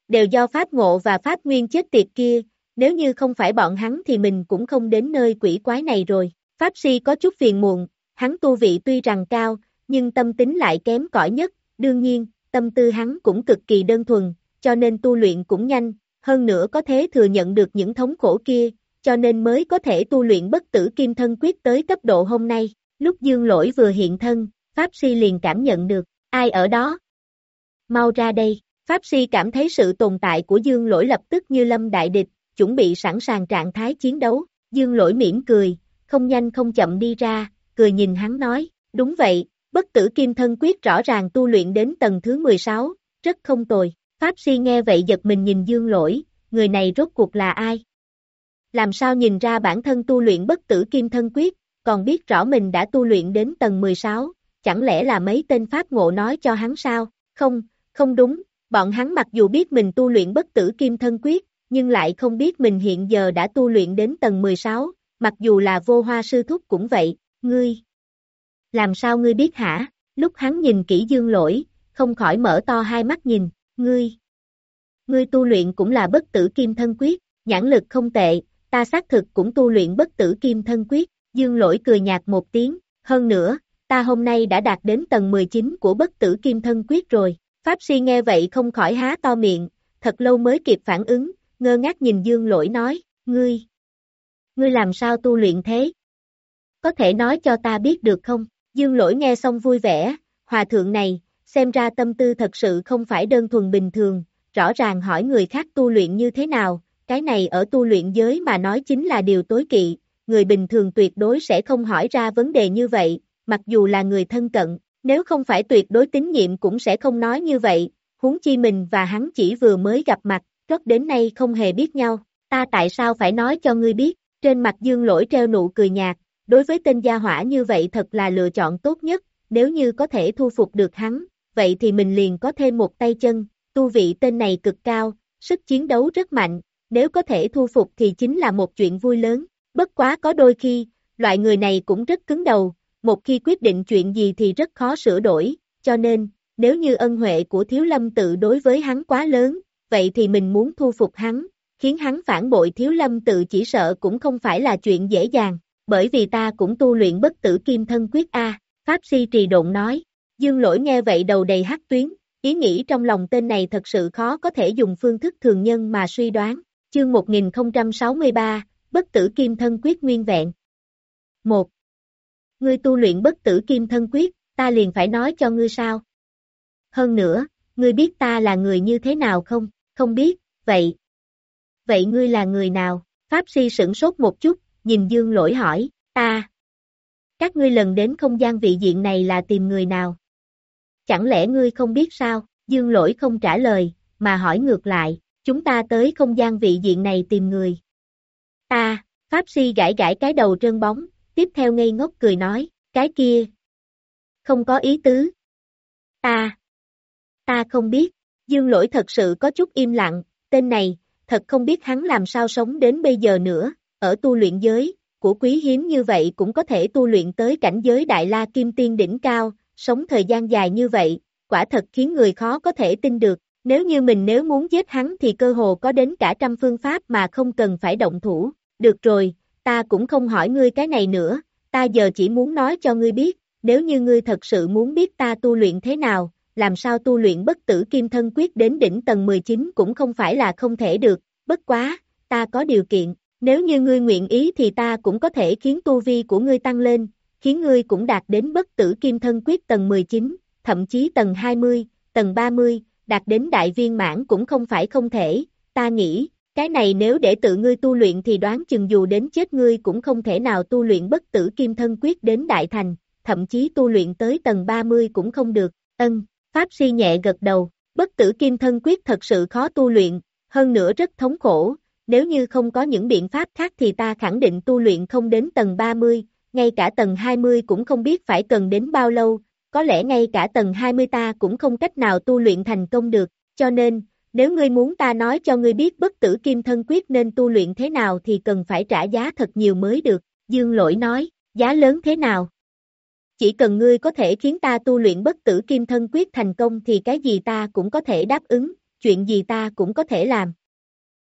Đều do Pháp Ngộ và Pháp Nguyên chết tiệt kia, nếu như không phải bọn hắn thì mình cũng không đến nơi quỷ quái này rồi. Pháp Si có chút phiền muộn, hắn tu vị tuy rằng cao, nhưng tâm tính lại kém cỏi nhất, đương nhiên, tâm tư hắn cũng cực kỳ đơn thuần, cho nên tu luyện cũng nhanh, hơn nữa có thế thừa nhận được những thống khổ kia, cho nên mới có thể tu luyện bất tử kim thân quyết tới cấp độ hôm nay. Lúc dương lỗi vừa hiện thân, Pháp Si liền cảm nhận được, ai ở đó? Mau ra đây, Pháp Si cảm thấy sự tồn tại của dương lỗi lập tức như lâm đại địch, chuẩn bị sẵn sàng trạng thái chiến đấu, dương lỗi mỉm cười, không nhanh không chậm đi ra, cười nhìn hắn nói, đúng vậy, bất tử kim thân quyết rõ ràng tu luyện đến tầng thứ 16, rất không tồi, Pháp Si nghe vậy giật mình nhìn dương lỗi, người này rốt cuộc là ai? Làm sao nhìn ra bản thân tu luyện bất tử kim thân quyết, còn biết rõ mình đã tu luyện đến tầng 16, chẳng lẽ là mấy tên Pháp ngộ nói cho hắn sao? Không, không đúng, bọn hắn mặc dù biết mình tu luyện bất tử kim thân quyết, nhưng lại không biết mình hiện giờ đã tu luyện đến tầng 16, mặc dù là vô hoa sư thúc cũng vậy, ngươi. Làm sao ngươi biết hả? Lúc hắn nhìn kỹ dương lỗi, không khỏi mở to hai mắt nhìn, ngươi. Ngươi tu luyện cũng là bất tử kim thân quyết, nhãn lực không tệ, ta xác thực cũng tu luyện bất tử kim thân quyết, dương lỗi cười nhạt một tiếng, hơn nữa, ta hôm nay đã đạt đến tầng 19 của bất tử kim thân quyết rồi, Pháp Si nghe vậy không khỏi há to miệng, thật lâu mới kịp phản ứng, ngơ ngác nhìn dương lỗi nói, ngươi, ngươi làm sao tu luyện thế? Có thể nói cho ta biết được không? Dương lỗi nghe xong vui vẻ, hòa thượng này, xem ra tâm tư thật sự không phải đơn thuần bình thường, rõ ràng hỏi người khác tu luyện như thế nào, cái này ở tu luyện giới mà nói chính là điều tối kỵ, người bình thường tuyệt đối sẽ không hỏi ra vấn đề như vậy, mặc dù là người thân cận, nếu không phải tuyệt đối tín nhiệm cũng sẽ không nói như vậy, huống chi mình và hắn chỉ vừa mới gặp mặt, rất đến nay không hề biết nhau, ta tại sao phải nói cho ngươi biết, trên mặt dương lỗi treo nụ cười nhạt, đối với tên gia hỏa như vậy thật là lựa chọn tốt nhất, nếu như có thể thu phục được hắn, vậy thì mình liền có thêm một tay chân, tu vị tên này cực cao, sức chiến đấu rất mạnh, nếu có thể thu phục thì chính là một chuyện vui lớn, bất quá có đôi khi, loại người này cũng rất cứng đầu, một khi quyết định chuyện gì thì rất khó sửa đổi, cho nên, nếu như ân huệ của Thiếu Lâm tự đối với hắn quá lớn, vậy thì mình muốn thu phục hắn, khiến hắn phản bội Thiếu Lâm tự chỉ sợ cũng không phải là chuyện dễ dàng, bởi vì ta cũng tu luyện bất tử kim thân quyết A, Pháp Si trì độn nói, dương lỗi nghe vậy đầu đầy hắc tuyến, ý nghĩ trong lòng tên này thật sự khó có thể dùng phương thức thường nhân mà suy đoán, chương 1063, bất tử kim thân quyết nguyên vẹn. 1. Ngươi tu luyện bất tử kim thân quyết, ta liền phải nói cho ngươi sao? Hơn nữa, ngươi biết ta là người như thế nào không? Không biết, vậy. Vậy ngươi là người nào? Pháp si sửng sốt một chút, nhìn dương lỗi hỏi, ta. Các ngươi lần đến không gian vị diện này là tìm người nào? Chẳng lẽ ngươi không biết sao? Dương lỗi không trả lời, mà hỏi ngược lại, chúng ta tới không gian vị diện này tìm người. Ta, Pháp si gãi gãi cái đầu trơn bóng, tiếp theo ngây ngốc cười nói, cái kia. Không có ý tứ. Ta. Ta không biết. Dương lỗi thật sự có chút im lặng, tên này, thật không biết hắn làm sao sống đến bây giờ nữa, ở tu luyện giới, của quý hiếm như vậy cũng có thể tu luyện tới cảnh giới đại la kim tiên đỉnh cao, sống thời gian dài như vậy, quả thật khiến người khó có thể tin được, nếu như mình nếu muốn giết hắn thì cơ hồ có đến cả trăm phương pháp mà không cần phải động thủ, được rồi, ta cũng không hỏi ngươi cái này nữa, ta giờ chỉ muốn nói cho ngươi biết, nếu như ngươi thật sự muốn biết ta tu luyện thế nào, làm sao tu luyện bất tử kim thân quyết đến đỉnh tầng 19 cũng không phải là không thể được, bất quá, ta có điều kiện, nếu như ngươi nguyện ý thì ta cũng có thể khiến tu vi của ngươi tăng lên, khiến ngươi cũng đạt đến bất tử kim thân quyết tầng 19, thậm chí tầng 20, tầng 30, đạt đến đại viên mãn cũng không phải không thể, ta nghĩ, cái này nếu để tự ngươi tu luyện thì đoán chừng dù đến chết ngươi cũng không thể nào tu luyện bất tử kim thân quyết đến đại thành, thậm chí tu luyện tới tầng 30 cũng không được, ân, Pháp Si nhẹ gật đầu, bất tử kim thân quyết thật sự khó tu luyện, hơn nữa rất thống khổ, nếu như không có những biện pháp khác thì ta khẳng định tu luyện không đến tầng 30, ngay cả tầng 20 cũng không biết phải cần đến bao lâu, có lẽ ngay cả tầng 20 ta cũng không cách nào tu luyện thành công được, cho nên, nếu ngươi muốn ta nói cho ngươi biết bất tử kim thân quyết nên tu luyện thế nào thì cần phải trả giá thật nhiều mới được, Dương Lỗi nói, giá lớn thế nào? Chỉ cần ngươi có thể khiến ta tu luyện bất tử kim thân quyết thành công thì cái gì ta cũng có thể đáp ứng, chuyện gì ta cũng có thể làm.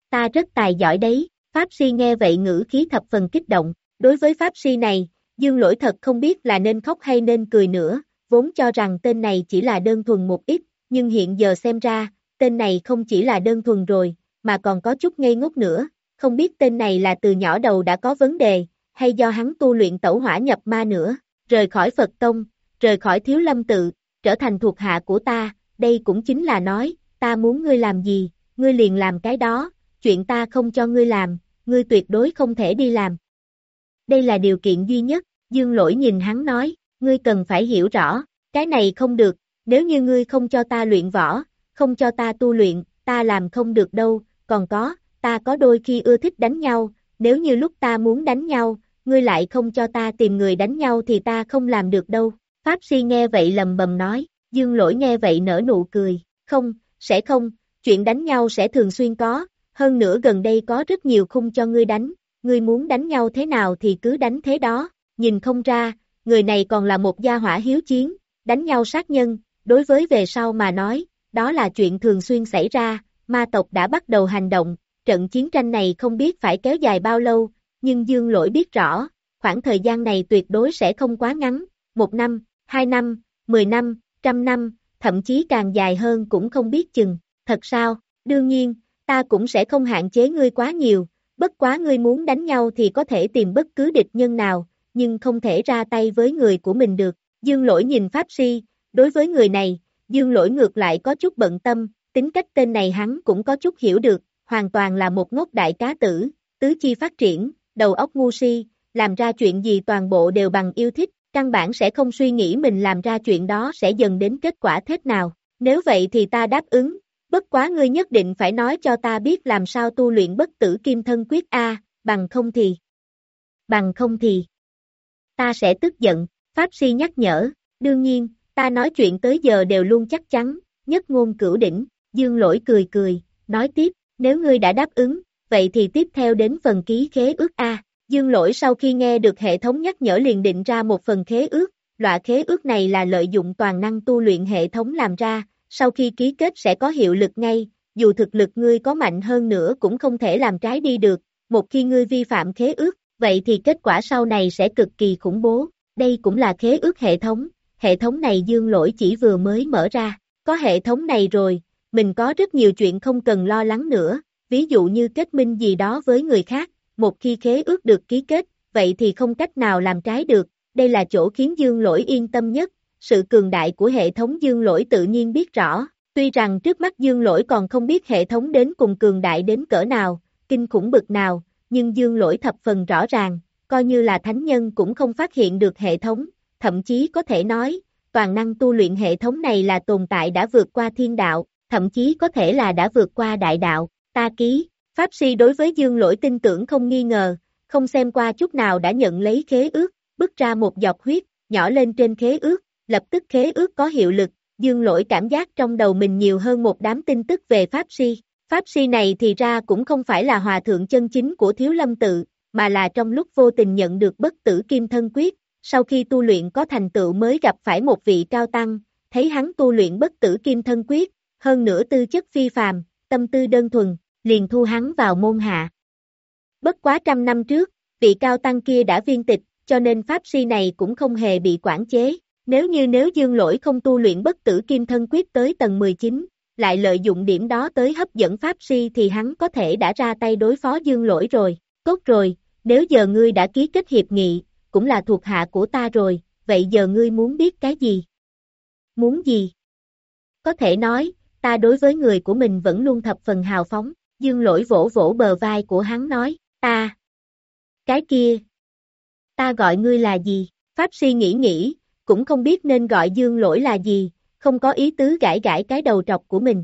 Ta rất tài giỏi đấy, Pháp Si nghe vậy ngữ khí thập phần kích động, đối với Pháp Si này, Dương Lỗi thật không biết là nên khóc hay nên cười nữa, vốn cho rằng tên này chỉ là đơn thuần một ít, nhưng hiện giờ xem ra, tên này không chỉ là đơn thuần rồi, mà còn có chút ngây ngốc nữa, không biết tên này là từ nhỏ đầu đã có vấn đề, hay do hắn tu luyện tẩu hỏa nhập ma nữa, rời khỏi Phật Tông, rời khỏi thiếu lâm tự, trở thành thuộc hạ của ta, đây cũng chính là nói, ta muốn ngươi làm gì, ngươi liền làm cái đó, chuyện ta không cho ngươi làm, ngươi tuyệt đối không thể đi làm. Đây là điều kiện duy nhất, dương lỗi nhìn hắn nói, ngươi cần phải hiểu rõ, cái này không được, nếu như ngươi không cho ta luyện võ, không cho ta tu luyện, ta làm không được đâu, còn có, ta có đôi khi ưa thích đánh nhau, nếu như lúc ta muốn đánh nhau, ngươi lại không cho ta tìm người đánh nhau thì ta không làm được đâu. Pháp si nghe vậy lầm bầm nói, dương lỗi nghe vậy nở nụ cười, không, sẽ không, chuyện đánh nhau sẽ thường xuyên có, hơn nữa gần đây có rất nhiều khung cho ngươi đánh, ngươi muốn đánh nhau thế nào thì cứ đánh thế đó, nhìn không ra, người này còn là một gia hỏa hiếu chiến, đánh nhau sát nhân, đối với về sau mà nói, đó là chuyện thường xuyên xảy ra, ma tộc đã bắt đầu hành động, trận chiến tranh này không biết phải kéo dài bao lâu, nhưng Dương Lỗi biết rõ, khoảng thời gian này tuyệt đối sẽ không quá ngắn, một năm, hai năm, mười năm, trăm năm, thậm chí càng dài hơn cũng không biết chừng, thật sao, đương nhiên, ta cũng sẽ không hạn chế ngươi quá nhiều, bất quá ngươi muốn đánh nhau thì có thể tìm bất cứ địch nhân nào, nhưng không thể ra tay với người của mình được. Dương lỗi nhìn Pháp Si, đối với người này, Dương lỗi ngược lại có chút bận tâm, tính cách tên này hắn cũng có chút hiểu được, hoàn toàn là một ngốc đại cá tử, tứ chi phát triển, đầu óc ngu si, làm ra chuyện gì toàn bộ đều bằng yêu thích, căn bản sẽ không suy nghĩ mình làm ra chuyện đó sẽ dần đến kết quả thế nào. Nếu vậy thì ta đáp ứng, bất quá ngươi nhất định phải nói cho ta biết làm sao tu luyện bất tử kim thân quyết A, bằng không thì. Bằng không thì. Ta sẽ tức giận, Pháp Si nhắc nhở, đương nhiên, ta nói chuyện tới giờ đều luôn chắc chắn, nhất ngôn cửu đỉnh, dương lỗi cười cười, nói tiếp, nếu ngươi đã đáp ứng, vậy thì tiếp theo đến phần ký khế ước A. Dương lỗi sau khi nghe được hệ thống nhắc nhở liền định ra một phần khế ước, loại khế ước này là lợi dụng toàn năng tu luyện hệ thống làm ra, sau khi ký kết sẽ có hiệu lực ngay, dù thực lực ngươi có mạnh hơn nữa cũng không thể làm trái đi được, một khi ngươi vi phạm khế ước, vậy thì kết quả sau này sẽ cực kỳ khủng bố, đây cũng là khế ước hệ thống, hệ thống này dương lỗi chỉ vừa mới mở ra, có hệ thống này rồi, mình có rất nhiều chuyện không cần lo lắng nữa, ví dụ như kết minh gì đó với người khác, một khi khế ước được ký kết, vậy thì không cách nào làm trái được, đây là chỗ khiến dương lỗi yên tâm nhất, sự cường đại của hệ thống dương lỗi tự nhiên biết rõ, tuy rằng trước mắt dương lỗi còn không biết hệ thống đến cùng cường đại đến cỡ nào, kinh khủng bực nào, nhưng dương lỗi thập phần rõ ràng, coi như là thánh nhân cũng không phát hiện được hệ thống, thậm chí có thể nói, toàn năng tu luyện hệ thống này là tồn tại đã vượt qua thiên đạo, thậm chí có thể là đã vượt qua đại đạo, ta ký, Pháp Si đối với dương lỗi tin tưởng không nghi ngờ, không xem qua chút nào đã nhận lấy khế ước, bước ra một giọt huyết, nhỏ lên trên khế ước, lập tức khế ước có hiệu lực, dương lỗi cảm giác trong đầu mình nhiều hơn một đám tin tức về Pháp Si. Pháp Si này thì ra cũng không phải là hòa thượng chân chính của Thiếu Lâm Tự, mà là trong lúc vô tình nhận được bất tử kim thân quyết, sau khi tu luyện có thành tựu mới gặp phải một vị cao tăng, thấy hắn tu luyện bất tử kim thân quyết, hơn nữa tư chất phi phàm, tâm tư đơn thuần, liền thu hắn vào môn hạ. Bất quá trăm năm trước, vị cao tăng kia đã viên tịch, cho nên pháp si này cũng không hề bị quản chế. Nếu như nếu dương lỗi không tu luyện bất tử kim thân quyết tới tầng 19, lại lợi dụng điểm đó tới hấp dẫn pháp si thì hắn có thể đã ra tay đối phó dương lỗi rồi. Tốt rồi, nếu giờ ngươi đã ký kết hiệp nghị, cũng là thuộc hạ của ta rồi, vậy giờ ngươi muốn biết cái gì? Muốn gì? Có thể nói, ta đối với người của mình vẫn luôn thập phần hào phóng, dương lỗi vỗ vỗ bờ vai của hắn nói, ta. Cái kia. Ta gọi ngươi là gì? Pháp si nghĩ nghĩ, cũng không biết nên gọi dương lỗi là gì, không có ý tứ gãi gãi cái đầu trọc của mình.